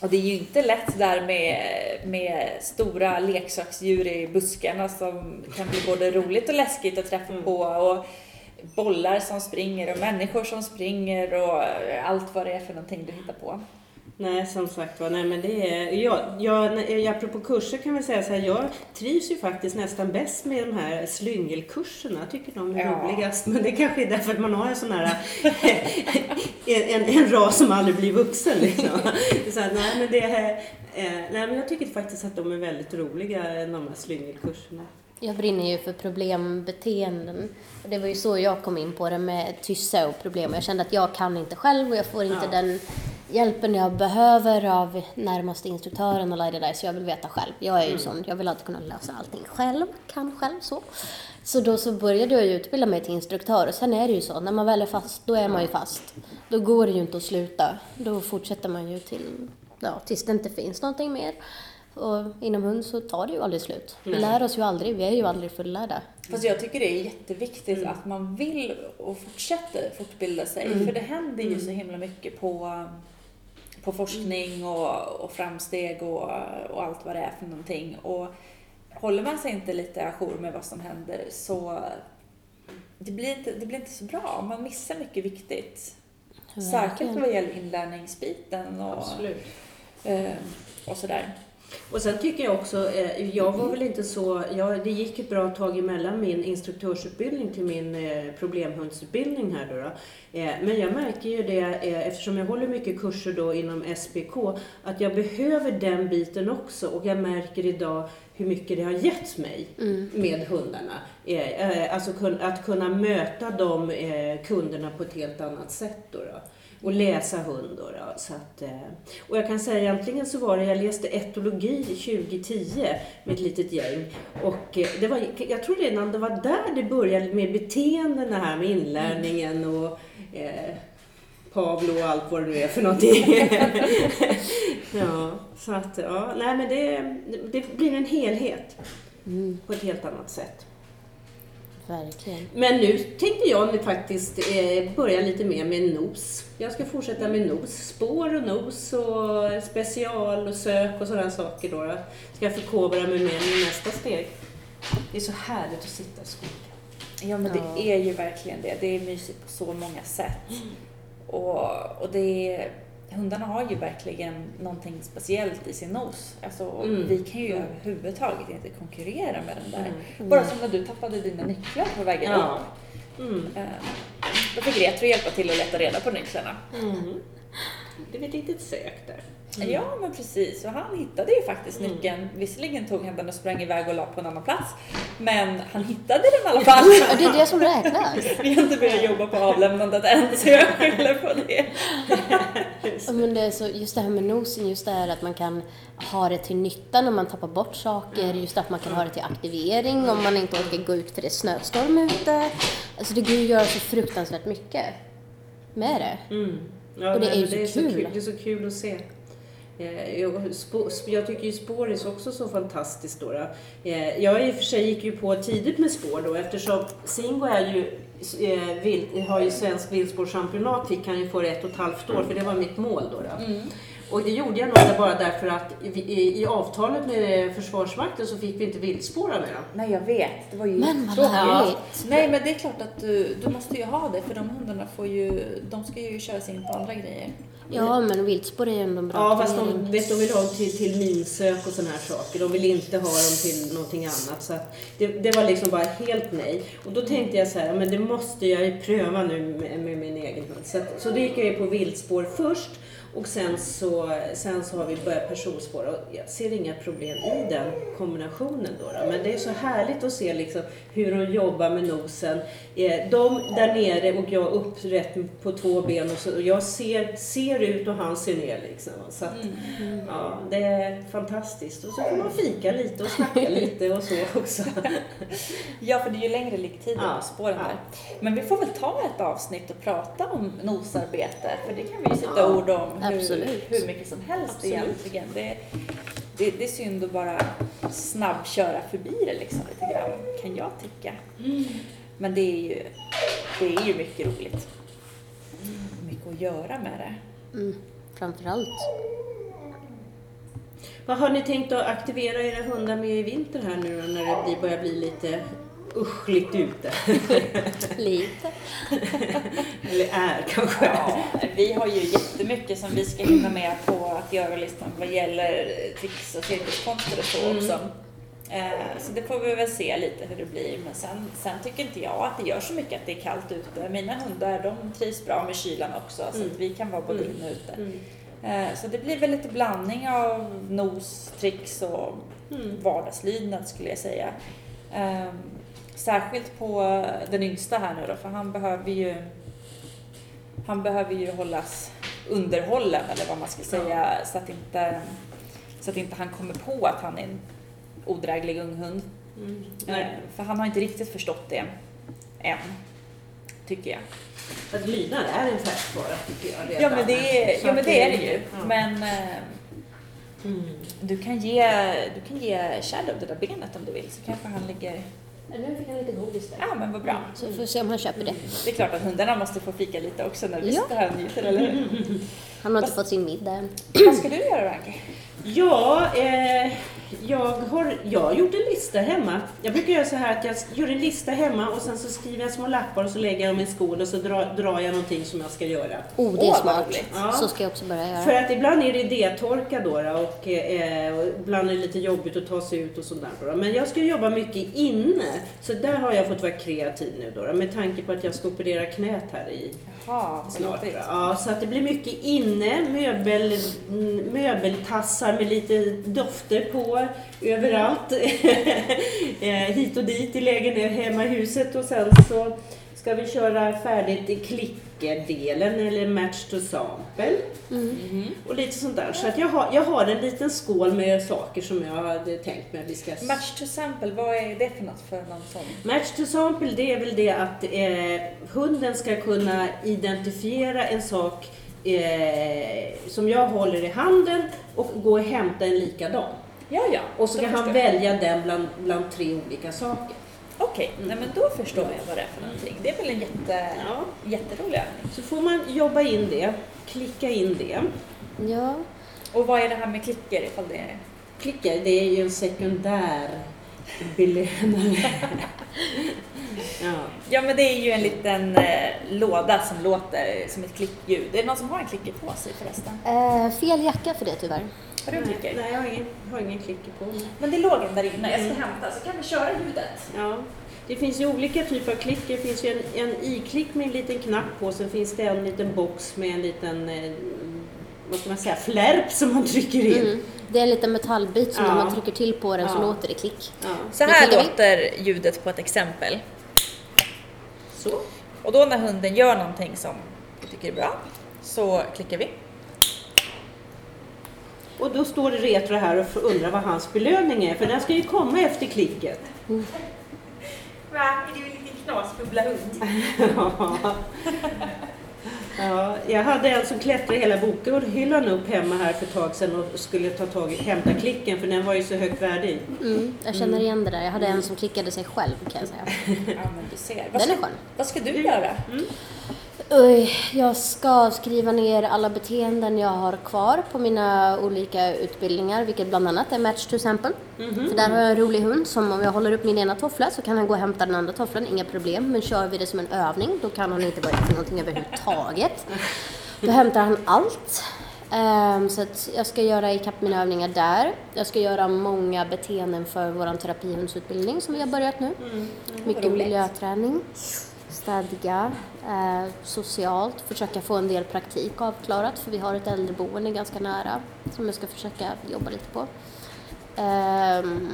och det är ju inte lätt där med, med stora leksaksdjur i buskarna som kan bli både roligt och läskigt att träffa på. Och bollar som springer och människor som springer och allt vad det är för någonting du hittar på. Nej, som sagt var, nej men det är, jag, jag, apropå kurser kan vi säga så här, jag trivs ju faktiskt nästan bäst med de här slyngelkurserna. Jag tycker de är Ja. roligast, men det kanske är därför att man har en sån här, en, en, en ras som aldrig blir vuxen liksom. Så här, nej men det eh, nej men jag tycker faktiskt att de är väldigt roliga, de här slyngelkurserna. Jag brinner ju för problembeteenden. Och det var ju så jag kom in på det med tyssa och problem. Jag kände att jag kan inte själv och jag får inte Ja. den hjälpen jag behöver av närmaste instruktören och det där, så jag vill veta själv. Jag är ju sån, jag vill alltid kunna lösa allting själv, kan själv så. Så då så började jag utbilda mig till instruktör och sen är det ju så, när man väl är fast, då är man ju fast. Då går det ju inte att sluta. Då fortsätter man ju till, ja, tills det inte finns någonting mer. Och inom hund så tar det ju aldrig slut. Vi lär oss ju aldrig, vi är ju aldrig fullärda. Fast jag tycker det är jätteviktigt Mm. att man vill och fortsätter fortbilda sig. För det händer ju så himla mycket på, på forskning och, och framsteg och, och allt vad det är för någonting. Och håller man sig inte lite ajour med vad som händer så det blir, inte, det blir inte så bra. Man missar mycket viktigt. Särskilt vad gäller inlärningsbiten och, eh, och sådär. Och sen tycker jag också, eh, jag var väl inte så, jag, det gick ett bra tag emellan min instruktörsutbildning till min eh, problemhundsutbildning här då. då. Eh, men jag märker ju det, eftersom jag håller mycket kurser då inom SPK, att jag behöver den biten också och jag märker idag hur mycket det har gett mig med hundarna. Alltså att kunna möta de kunderna på ett helt annat sätt då. då och läsa hund. Då, då. Så att, eh, och jag kan säga egentligen så var det, jag läste etologi 2010 med ett litet gäng. Och eh, det var, jag tror redan det var där det började med beteendena här med inlärningen och eh, Pavlo och allt vad det nu är för någonting. ja, så att, ja, nej men det, det blir en helhet Mm, på ett helt annat sätt. Verkligen. Men nu tänkte jag nu faktiskt eh, börja lite mer med nos. Jag ska fortsätta med nos, spår och nos och special och sök och sådana saker då. då. Ska jag förkovra mig med i nästa steg. Det är så härligt att sitta i skogen. Ja men Ja. det är ju verkligen det. Det är mysigt på så många sätt. Och, och det är, hundarna har ju verkligen någonting speciellt i sin nos. Alltså, Mm. Vi kan ju överhuvudtaget inte konkurrera med den där. Bara som när du tappade dina nycklar på vägen Ja. upp. Mm. Eh, Då fick Retro hjälpa till att leta reda på nycklarna. Mm. Det är ett litet sök där. Ja men precis, och han hittade ju faktiskt Mm. nyckeln. Visserligen tog han den och sprang iväg och la på en annan plats. Men han hittade den i alla fall. Ja, det är det som räknas. Vi har inte börjat jobba på avlämnandet än så jag skyller på det. Ja, men det är så, just det här med nosen, just det här att man kan ha det till nytta när man tappar bort saker, just att man kan ha det till aktivering om man inte orkar gå ut för det är snöstorm ute. Alltså det går ju att göra så fruktansvärt mycket med det. Mm. Ja, Och det nej, är ju så det är så kul. kul. Det är så kul att se. Eh, Jag, tycker ju spåris också så fantastiskt då. då. Eh, Jag i och för sig gick ju på tidigt med spår då eftersom Singo är ju, eh, har ju svensk viltspårschampionat fick han ju för ett och ett halvt år för det var mitt mål då. då. Mm. Och det gjorde jag nog bara därför att i, i, i avtalet med Försvarsmakten så fick vi inte viltspåra med dem. Nej jag vet, det var ju Men! Nej men det är klart att du, du måste ju ha det för de hundarna får ju, de ska ju köras in på andra grejer. Ja, men viltspår är ju ändå en bra Ja, fast de, vet, de vill ha dem till, till minsök och sådana här saker. De vill inte ha dem till någonting annat. Så det, det var liksom bara helt nej. Och då tänkte jag så här, men det måste jag pröva nu med, med min egen hund. Så, att, så då gick jag ju på viltspår först. Och sen så sen så har vi börjat personspåra och jag ser inga problem i den kombinationen då. då. Men det är så härligt att se liksom hur de jobbar med nosen. Eh, De där nere och jag upprätt på två ben och, så, och jag ser, ser ut och han ser ner liksom. Så att, ja, det är fantastiskt. Och så får man fika lite och snacka lite och så också. Ja, för det är ju längre liggtid Ja, på spåren ja. där. Men vi får väl ta ett avsnitt och prata om nosarbete, för det kan vi ju sitta Ja, ord om hur, hur mycket som helst Absolut. egentligen. Det, det, det är synd att bara snabbköra förbi det liksom lite grann, kan jag tycka. Men det är ju, det är ju mycket roligt. Mycket att göra med det. Mm, framförallt. Vad har ni tänkt att aktivera era hundar med i vinter här nu när det börjar bli lite uschligt ute? Lite. Eller är kanske? Ja, vi har ju jättemycket som vi ska hinna med på att göra listan vad gäller tricks och cirkuskonster och så Mm. också. Så det får vi väl se lite hur det blir. Men sen, sen tycker inte jag att det gör så mycket att det är kallt ute. Mina hundar de trivs bra med kylan också så Mm. att vi kan vara både Mm. inne och ute. Mm. Eh, Så det blir väl lite blandning av nos, tricks och Mm. vardagslydnad skulle jag säga. Ehm, Särskilt på den yngsta här nu då, för han behöver ju han behöver ju hållas underhållen eller vad man ska säga så att inte så att inte han kommer på att han är en odräglig ung hund. Mm. Eh, För han har inte riktigt förstått det än, tycker jag. Att lydnad är en färskvara tycker jag redan. Ja men det är, ja, men det, är det ju. Ja. Men eh, Mm. du kan ge, du kan ge Shadow det där benet om du vill så kanske han ligger... Nu fick han lite godis där. Ja men vad bra. Så får vi se om han köper det. Det är klart att hundarna måste få fika lite också när vi Ja. sitter här och njuter, eller hur? Han har inte Fast- fått sin middag än. Vad ska du göra Ranke? Ja, eh, jag, har, jag har gjort en lista hemma. Jag brukar göra så här att jag gör en lista hemma och sen så skriver jag små lappar och så lägger jag dem i en skål och så drar, drar jag någonting som jag ska göra. Oh, det Åh, är vad smart. Ja. Så ska jag också börja För göra. att ibland är det idétorka då, och, eh, och ibland är det lite jobbigt att ta sig ut och sådär. Då, då. Men jag ska jobba mycket inne, så där har jag fått vara kreativ nu då, då med tanke på att jag ska operera knät här i Jaha, snart. Ja, så att det blir mycket inne, möbel, möbeltassar med lite dofter på överallt. Eh, Hit och dit i lägenheten, hemma i huset och sen så ska vi köra färdigt i klickerdelen eller match to sample Mhm. och lite sånt där. Så att jag har, jag har en liten skål med saker som jag hade tänkt mig att vi ska Match to sample, vad är det för något för någon sån? Match to sample det är väl det att eh, hunden ska kunna identifiera en sak eh, som jag håller i handen och gå och hämta en likadan. Ja, ja. Och så då kan han välja den bland, bland tre olika saker. Okej, nej men då förstår jag vad det är för någonting. Det är väl en jätte, Ja. jätterolig övning. Så får man jobba in det, klicka in det. Ja. Och vad är det här med klicker ifall det är... Klicka, det är ju en sekundär belönare. ja. Ja men det är ju en liten eh, låda som låter som ett klickljud. Är det någon som har en klicker på sig förresten? Eh, fel jacka för det tyvärr. Har du en klicker? Nej, jag har ingen, har ingen klicker på mig. Men det låg en där inne, jag ska Mm. hämta så kan vi köra ljudet. Ja. Det finns ju olika typer av klick. Det finns ju en, en i-klick med en liten knapp på. Sen finns det en liten box med en liten, eh, vad ska man säga, flärp som man trycker in. Mm. Det är en liten metallbit som Ja. när man trycker till på den så Ja. låter det klick. Ja. Så här låter ljudet på ett exempel. Så. Och då när hunden gör någonting som vi tycker är bra så klickar vi. Och då står det Retro här och undrar vad hans belöning är. För den ska ju komma efter klicket. Va? Är du en liten knasbubbla hund? Ja, jag hade en som klättrade hela bokhyllan upp hemma här för ett tag sedan och skulle ta tag i, hämta klicken för den var ju så högt värde i. Mm. Jag känner igen det där. Jag hade en som klickade sig själv kan jag säga. Ja men du ser. Vad Den är ska, skön. vad ska du göra? Oj, jag ska skriva ner alla beteenden jag har kvar på mina olika utbildningar, vilket bland annat är Match to Sample. För där har jag en rolig hund som om jag håller upp min ena toffla så kan han gå och hämta den andra tofflan, inga problem. Men kör vi det som en övning, då kan han inte börja för någonting överhuvudtaget. Då hämtar han allt. Ehm, så jag ska göra ikapp mina övningar där. Jag ska göra många beteenden för vår terapihundsutbildning som vi har börjat nu. Mycket roligt. miljöträning. stadga, eh, socialt, försöka få en del praktik avklarat för vi har ett äldreboende ganska nära som jag ska försöka jobba lite på. Ehm,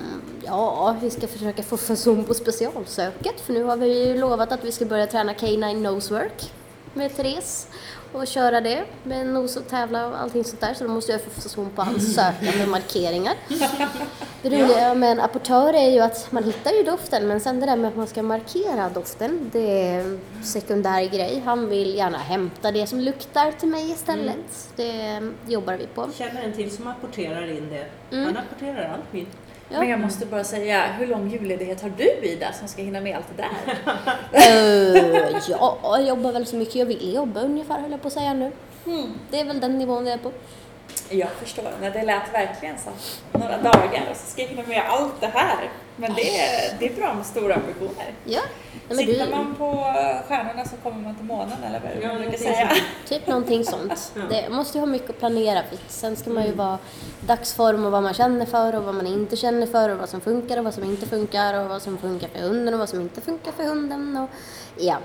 ja, vi ska försöka få fason på specialsöket för nu har vi ju lovat att vi ska börja träna K9 Nosework med Therese och köra det med nos och tävla och allting sånt där så då måste jag få fason på hans sökande markeringar. Det roliga med en apportör är ju att man hittar ju doften men sen det där med att man ska markera doften det är en sekundär grej. Han vill gärna hämta det som luktar till mig istället. Det jobbar vi på. Känner en till som apporterar in det. Mm. Han apporterar allt mitt. Ja. Men jag måste bara säga, hur lång julledighet har du Ida som ska hinna med allt det där? Eh, ja, jag jobbar väl så mycket jag vill jobba ungefär höll jag på att säga nu. Det är väl den nivån jag är på. Jag förstår, men det lät verkligen så. Några dagar och så ska jag hinna med allt det här. Men det är, det är bra med stora ambitioner. Ja, Nej, men Siktar du, man på stjärnorna så kommer man till månen eller vad Ja, man brukar säga? typ någonting sånt. Ja. Det måste ju ha mycket att planera för sen ska man ju vara dagsform och vad man känner för och vad man inte känner för och vad som funkar och vad som inte funkar och vad som funkar för hunden och vad som inte funkar för hunden och ja,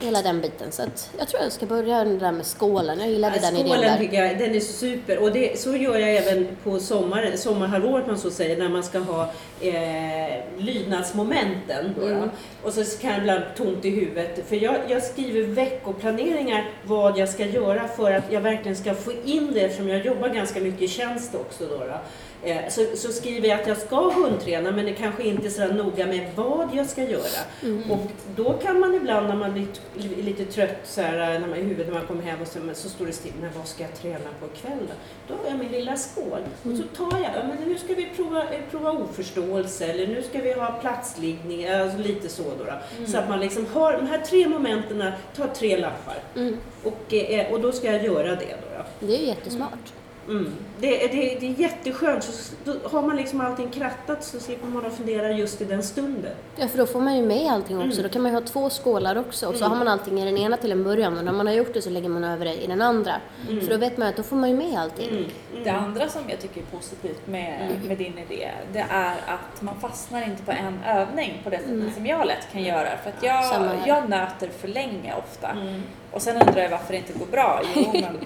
hela den biten. Så att jag tror jag ska börja det där med skålen. Jag gillade den idén Skålen tycker jag, den är super. Och det, så gör jag även på sommaren, sommarhalvåret man så säger, när man ska ha eh, lydnadsmomenten. Då, Mm. då. Och så kan jag ibland tomt i huvudet. För jag, jag skriver veckoplaneringar vad jag ska göra för att jag verkligen ska få in det eftersom jag jobbar ganska mycket i tjänst också. Då, då. Eh, så, så skriver jag att jag ska hundträna men det kanske inte är så noga med vad jag ska göra. Mm. Och då kan man ibland när man blir lite trött så här, när man, i huvudet när man kommer hem och så, så står det still, men vad ska jag träna på ikväll då? Då har jag min lilla skål och så tar jag, ja, men nu ska vi prova, eh, prova oförståelse eller nu ska vi ha platsliggning, alltså lite så då. då. Så att man liksom har de här tre momenten, tar tre lappar Mm. och, eh, och då ska jag göra det då. då. Det är jättesmart. Mm. Det, är- det, det är jätteskönt, så då har man liksom allting krattat så slipper man att fundera just i den stunden. Ja, för då får man ju med allting också. Mm. Då kan man ju ha två skålar också. Och så Mm. har man allting i den ena till en början och när man har gjort det så lägger man över det i den andra. För då vet man att då får man ju med allting. Mm. Det andra som jag tycker är positivt med, med din idé, det är att man fastnar inte på en övning på det sättet som jag lätt kan göra. För att jag, jag nöter för länge ofta. Mm. Och sen undrar jag varför det inte går bra. Jo, men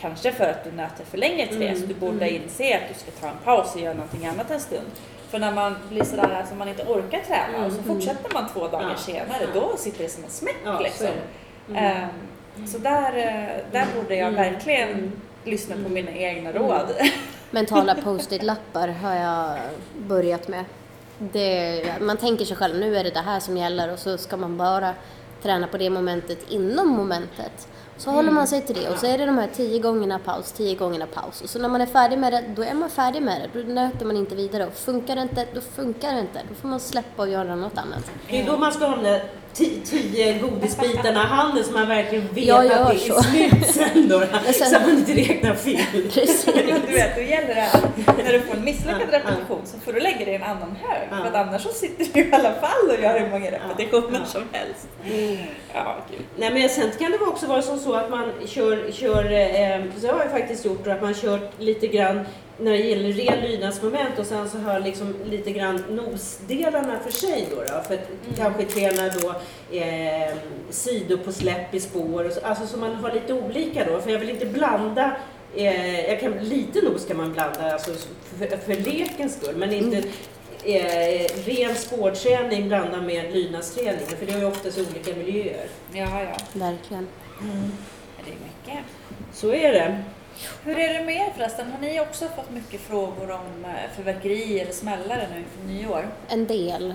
kanske för att du nöter för länge Therese. Mm, Du borde inse att du ska ta en paus och göra någonting annat en stund. För när man blir sådär som man inte orkar träna och så fortsätter man två dagar Mm, Ja. senare, då sitter det som en smäck Ja, så liksom. det. Mm. Ehm, Så där, eh, där borde jag verkligen lyssna på mina egna råd. Mentala post-it-lappar har jag börjat med. Det, man tänker sig själv, nu är det det här som gäller och så ska man bara träna på det momentet inom momentet. Så håller man sig till det och så är det de här tio gångerna paus, tio gångerna paus. Och så när man är färdig med det, då är man färdig med det. Då nöter man inte vidare. Och funkar det inte, då funkar det inte. Då får man släppa och göra något annat. Det är då man ska ha de där ti- tio godisbitarna i handen så man verkligen vet Jag att det är så. slut sen då. sen- Så att man inte räknar fel. Precis. Men du vet, då gäller det att när du får en misslyckad repetition så får du lägga det i en annan hög. Ja. För att annars så sitter du i alla fall och gör hur många repetitioner Ja. som helst. Ja, gud. Nej men sen kan det också vara som så att man kör, kör eh, så har jag faktiskt gjort, att man kör lite grann när det gäller ren lydnadsmoment och sen så har liksom lite grann nosdelarna för sig då. då för att kanske träna då eh, sidor på släpp i spår och så, alltså så man har lite olika då. För jag vill inte blanda Eh, jag kan, lite nos kan man blanda alltså, för, för lekens skull men inte eh, ren spårträning blanda med lydnadsträning för det har ju oftast olika miljöer. Ja, ja. Verkligen. Det är mycket. Så är det. Hur är det med er förresten? Har ni också fått mycket frågor om eh, fyrverkeri eller smällare nu inför nyår? En del.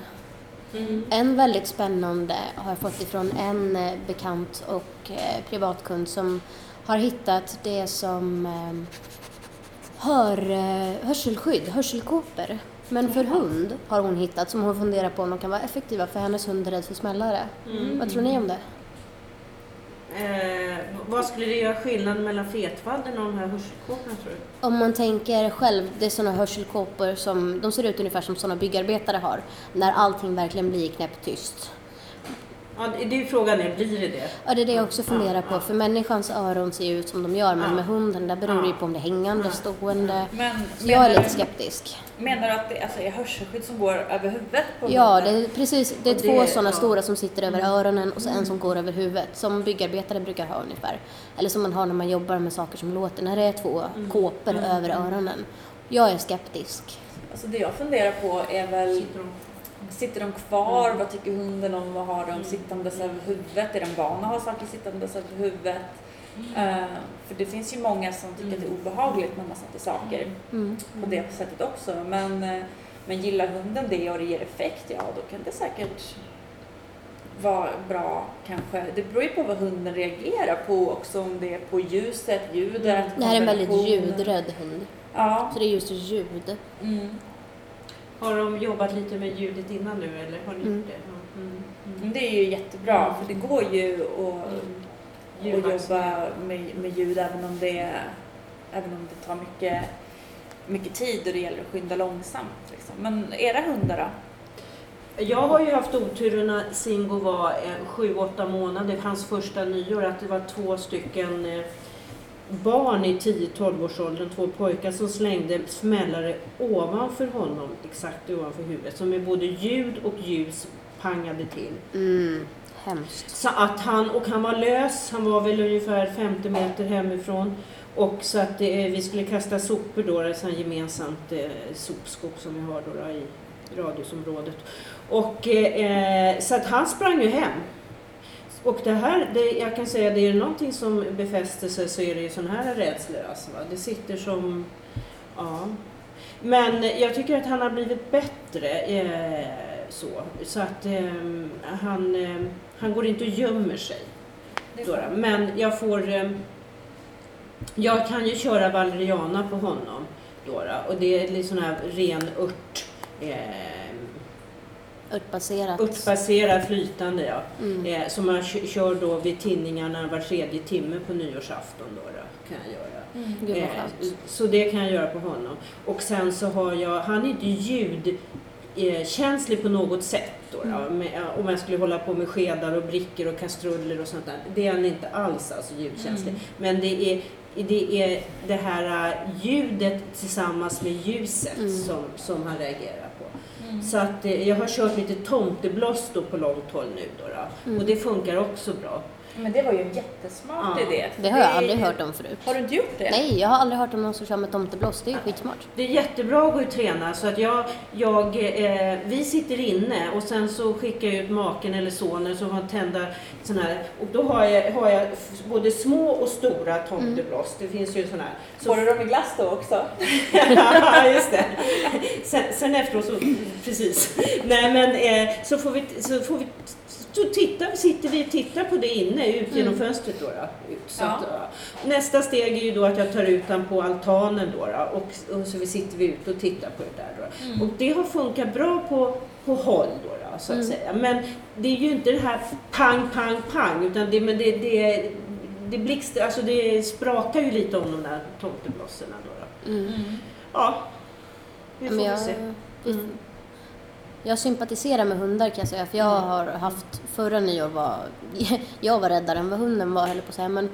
Mm. En väldigt spännande har jag fått ifrån en eh, bekant och eh, privatkund som har hittat det som hör, hörselskydd, hörselkåpor. Men för hund har hon hittat som hon funderar på om de kan vara effektiva för hennes hund är rädd för smällare. Mm. Vad tror ni om det? Eh, vad skulle det göra skillnad mellan fetfallen och de här hörselkåporna tror du? Om man tänker själv, det är sådana hörselkåpor som, de ser ut ungefär som sådana byggarbetare har, när allting verkligen blir knäpptyst. Ja, det är frågan är, blir det det? Ja, det är det jag också funderar på. För människans öron ser ju ut som de gör, men Ja. med hunden, där beror det ju på om det är hängande, stående. Men Så jag är lite skeptisk. Menar du att det alltså, är hörselskydd som går över huvudet på Ja, det är precis. Det är Och två det- sådana ja. stora som sitter över öronen och så en som går över huvudet. Som byggarbetare brukar ha ungefär. Eller som man har när man jobbar med saker som låter. När det är två kåpor över öronen. Jag är skeptisk. Alltså det jag funderar på är väl, Sitter de- de kvar? Vad tycker hunden om? Vad har de sittandes över huvudet? Är den van att ha saker sittandes över huvudet? Eh, för det finns ju många som tycker att det är obehagligt när man sätter saker Mm. på det sättet också. Men, eh, men gillar hunden det och det ger effekt, ja då kan det säkert vara bra kanske. Det beror ju på vad hunden reagerar på också, om det är på ljuset, ljudet, Det här är en väldigt ljudrädd hund. Ja. Så det är just ljud. Mm. Har de jobbat lite med ljudet innan nu eller har ni Mm. gjort det? Mm, mm. Men det är ju jättebra för det går ju att, att Ljudmaximering. jobba med, med ljud även om det, även om det tar mycket, mycket tid och det gäller att skynda långsamt. Liksom. Men era hundar då? Jag har ju haft oturen när Singo var eh, sju, åtta månader, hans första nyår, att det var två stycken eh, barn i 10-12 års åldern, två pojkar som slängde smällare ovanför honom, exakt ovanför huvudet, som med både ljud och ljus pangade till. Mm. Hemskt. Så att han, och han var lös, han var väl ungefär 50 meter hemifrån. Och så att eh, vi skulle kasta sopor då, det är här gemensamt eh, sopskåp som vi har då, då i radhusområdet. Och eh, så att han sprang ju hem. Och det här, det, jag kan säga, det är någonting som befäster sig så är det ju sådana här rädslor alltså. Va? Det sitter som, ja. Men jag tycker att han har blivit bättre. Eh, så, så att eh, han, eh, han går inte och gömmer sig. Då. Men jag får... Eh, jag kan ju köra valeriana på honom. Då, då, och det är lite sån här ren ört. Eh, Örtbaserat. örtbaserad flytande ja. Mm. Eh, som man kö- kör då vid tinningarna var tredje timme på nyårsafton. Då, då, kan jag göra. Mm. Vad Eh, så det kan jag göra på honom. Och sen så har jag, han är inte ljudkänslig på något sätt. Då, då, Mm. med, om jag skulle hålla på med skedar och brickor och kastruller och sånt där. Det är han inte alls alltså ljudkänslig. Mm. Men det är, det är det här äh, ljudet tillsammans med ljuset Mm. som, som han reagerar. Mm. Så att eh, jag har kört lite tomtebloss då på långt håll nu då. då. Mm. Och det funkar också bra. Men det var ju en jättesmart Ja. idé. Det har jag är aldrig hört om förut. Har du inte gjort det? Nej, jag har aldrig hört om någon som kör med tomtebloss. Det är ju skitsmart. Det är jättebra att gå och träna så att jag, jag, eh, vi sitter inne och sen så skickar jag ut maken eller sonen som har tända sån här och då har jag, har jag både små och stora tomtebloss. Det finns ju sån här. Så, Får du dem i glass då också? ja, just det. Sen, sen efteråt så, precis. Nej men eh, så får vi, så får vi så tittar, sitter vi och tittar på det inne ut genom Mm. fönstret då. då ut. Så Ja. att. Nästa steg är ju då att jag tar ut den på altanen då, då och, och så vi sitter vi ute och tittar på det där då. Mm. Och det har funkat bra på, på håll då, då så att Mm. säga. Men det är ju inte det här pang, pang, pang utan det, men det, det, det blixtrar, alltså det sprakar ju lite om de där tomteblossorna då. då. Mm. Ja, vi får jag, se. Mm. Jag sympatiserar med hundar kan jag säga, för jag har haft, förra nyår var, jag var räddare än vad hunden var höll på att säga, men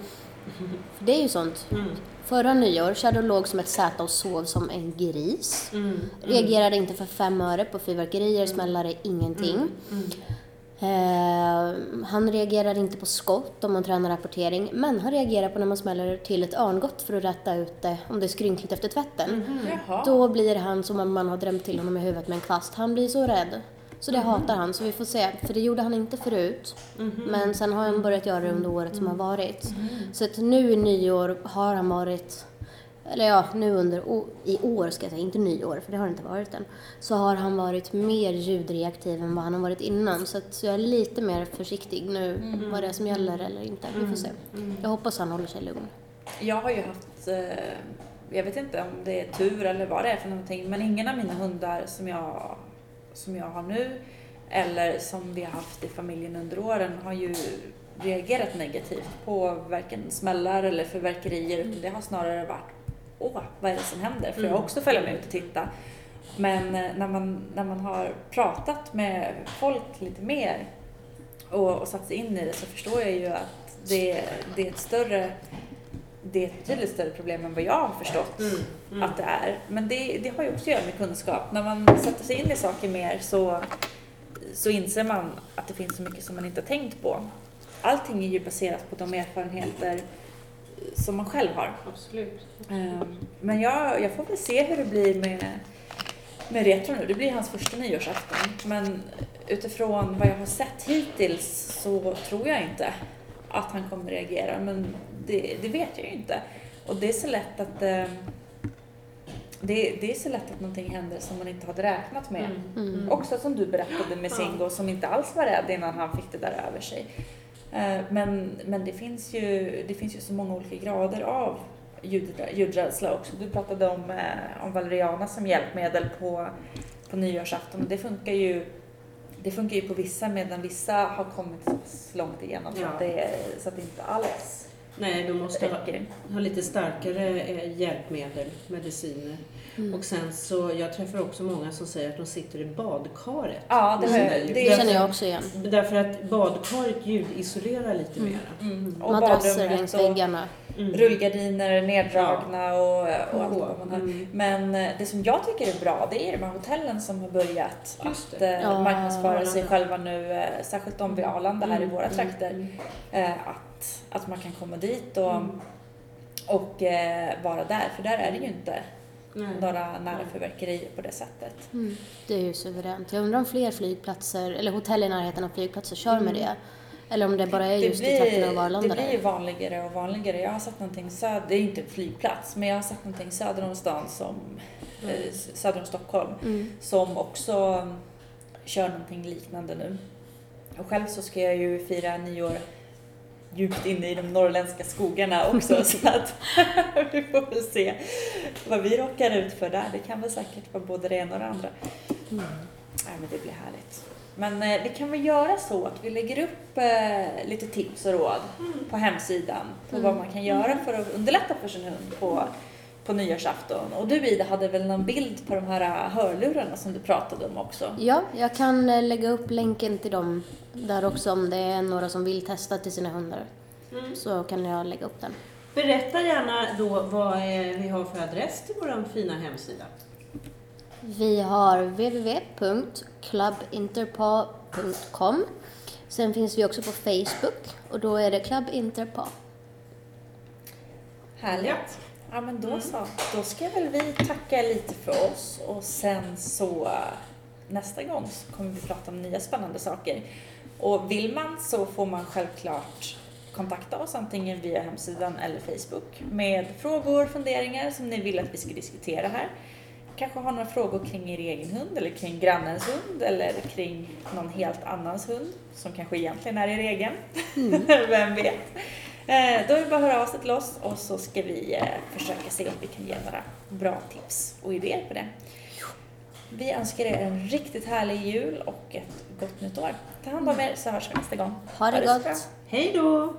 det är ju sånt. Mm. Förra nyår, Shadow låg som ett säte och sov som en gris. Mm. Reagerade inte för fem öre på fyrverkerier, smällare, ingenting. Mm. Eh, han reagerar inte på skott om man tränar rapportering, men han reagerar på när man smäller till ett örngott för att rätta ut det om det är skrynkligt efter tvätten. Mhm. Jaha. Då blir han som om man har drämt till honom i huvudet med en kvast. Han blir så rädd. Så det hatar han, så vi får se. För det gjorde han inte förut. Mhm. Men sen har han börjat göra det under året som har varit. Så att nu i nyår har han varit, eller ja, nu under i år ska jag säga, inte nyår, för det har det inte varit än. Så har han varit mer ljudreaktiv än vad han har varit innan. Så att jag är lite mer försiktig nu vad det är som gäller eller inte. Vi får se. Jag hoppas han håller sig lugn. Jag har ju haft, eh, jag vet inte om det är tur eller vad det är för någonting, men ingen av mina hundar som jag, som jag har nu eller som vi har haft i familjen under åren har ju reagerat negativt på varken smällar eller förverkerier utan det har snarare varit åh, vad är det som händer? För jag har också följa med ut och titta. Men eh, när man, när man har pratat med folk lite mer och, och satt sig in i det så förstår jag ju att det, det är ett större det är ett betydligt större problem än vad jag har förstått Mm. Mm. att det är. Men det, det har ju också att göra med kunskap. När man sätter sig in i saker mer så, så inser man att det finns så mycket som man inte har tänkt på. Allting är ju baserat på de erfarenheter som man själv har. Absolut. Ehm, Men jag, jag får väl se hur det blir med, med Retro nu. Det blir hans första nyårsafton. Men utifrån vad jag har sett hittills så tror jag inte att han kommer reagera. Men det, det vet jag ju inte. Och det är så lätt att ehm, det, det är så lätt att någonting händer som man inte hade räknat med. Mm. Mm. Också som du berättade med. Singo som inte alls var rädd innan han fick det där över sig. Eh, Men, men det, finns ju, det finns ju så många olika grader av ljud- ljudrädsla också. Du pratade om, eh, om valeriana som hjälpmedel på, på nyårsafton. Det funkar ju det funkar ju på vissa medan vissa har kommit så pass långt igenom så, Ja. att det, så att det inte alls Nej, du måste ha, ha lite starkare eh, hjälpmedel, mediciner. Mm. Och sen så, jag träffar också många som säger att de sitter i badkaret. Ja, det, ljud. Det det känner jag också igen. Därför att badkaret ljudisolerar lite Mm. mera. Mm. Och Madrasser badrummet längs och väggarna. Mm. rullgardiner neddragna och, och allt vad man har. mm. Men eh, det som jag tycker är bra, det är de här hotellen som har börjat Just att eh, Ja, marknadsföra sig själva nu, eh, särskilt de vid Arlanda här i våra Mm, trakter. mm, Eh, att, att man kan komma dit och, Mm. och eh, vara där, för där är det ju inte Nej. några nära fyrverkerier på det sättet. Mm. Det är ju suveränt. Jag undrar om fler flygplatser, eller hotell i närheten av flygplatser kör med det. Eller om det bara är Mm. Det just i trakterna av blir, Arlanda det blir ju vanligare och vanligare. Jag har sett någonting söder, det är inte en flygplats, men jag har sett någonting söder om stan som, Mm. eh, söder om Stockholm Mm. som också mm, kör någonting liknande nu. Och själv så ska jag ju fira nyår djupt inne i de norrländska skogarna också så att vi får väl se vad vi råkar ut för där. Det kan väl säkert vara både det ena och det andra. Mm. Nej men det blir härligt. Men eh, vi kan väl göra så att vi lägger upp eh, lite tips och råd på hemsidan på Mm. vad man kan göra för att underlätta för sin hund på, på nyårsafton. Och du Ida hade väl någon bild på de här hörlurarna som du pratade om också? Ja, jag kan eh, lägga upp länken till dem där också om det är några som vill testa till sina hundar. Mm. Så kan jag lägga upp den. Berätta gärna då vad vi har för adress till vår fina hemsida. Vi har www.clubinterpa.com Sen finns vi också på Facebook och då är det Club Interpa. Härligt. Ja. Men då så. Då ska väl vi tacka lite för oss och sen så eh, nästa gång så kommer vi prata om nya spännande saker. Och vill man så får man självklart kontakta oss antingen via hemsidan eller Facebook med frågor, funderingar som ni vill att vi ska diskutera här. Kanske har några frågor kring er egen hund eller kring grannens hund eller kring någon helt annans hund som kanske egentligen är er egen. Vem vet? Eh, då är det bara att höra av sig till oss och så ska vi eh, försöka se om vi kan ge några bra tips och idéer på det. Vi önskar er en riktigt härlig jul och ett gott nytt år. Ta hand om er så hörs vi nästa gång. Ha det så bra. gott! Hej då!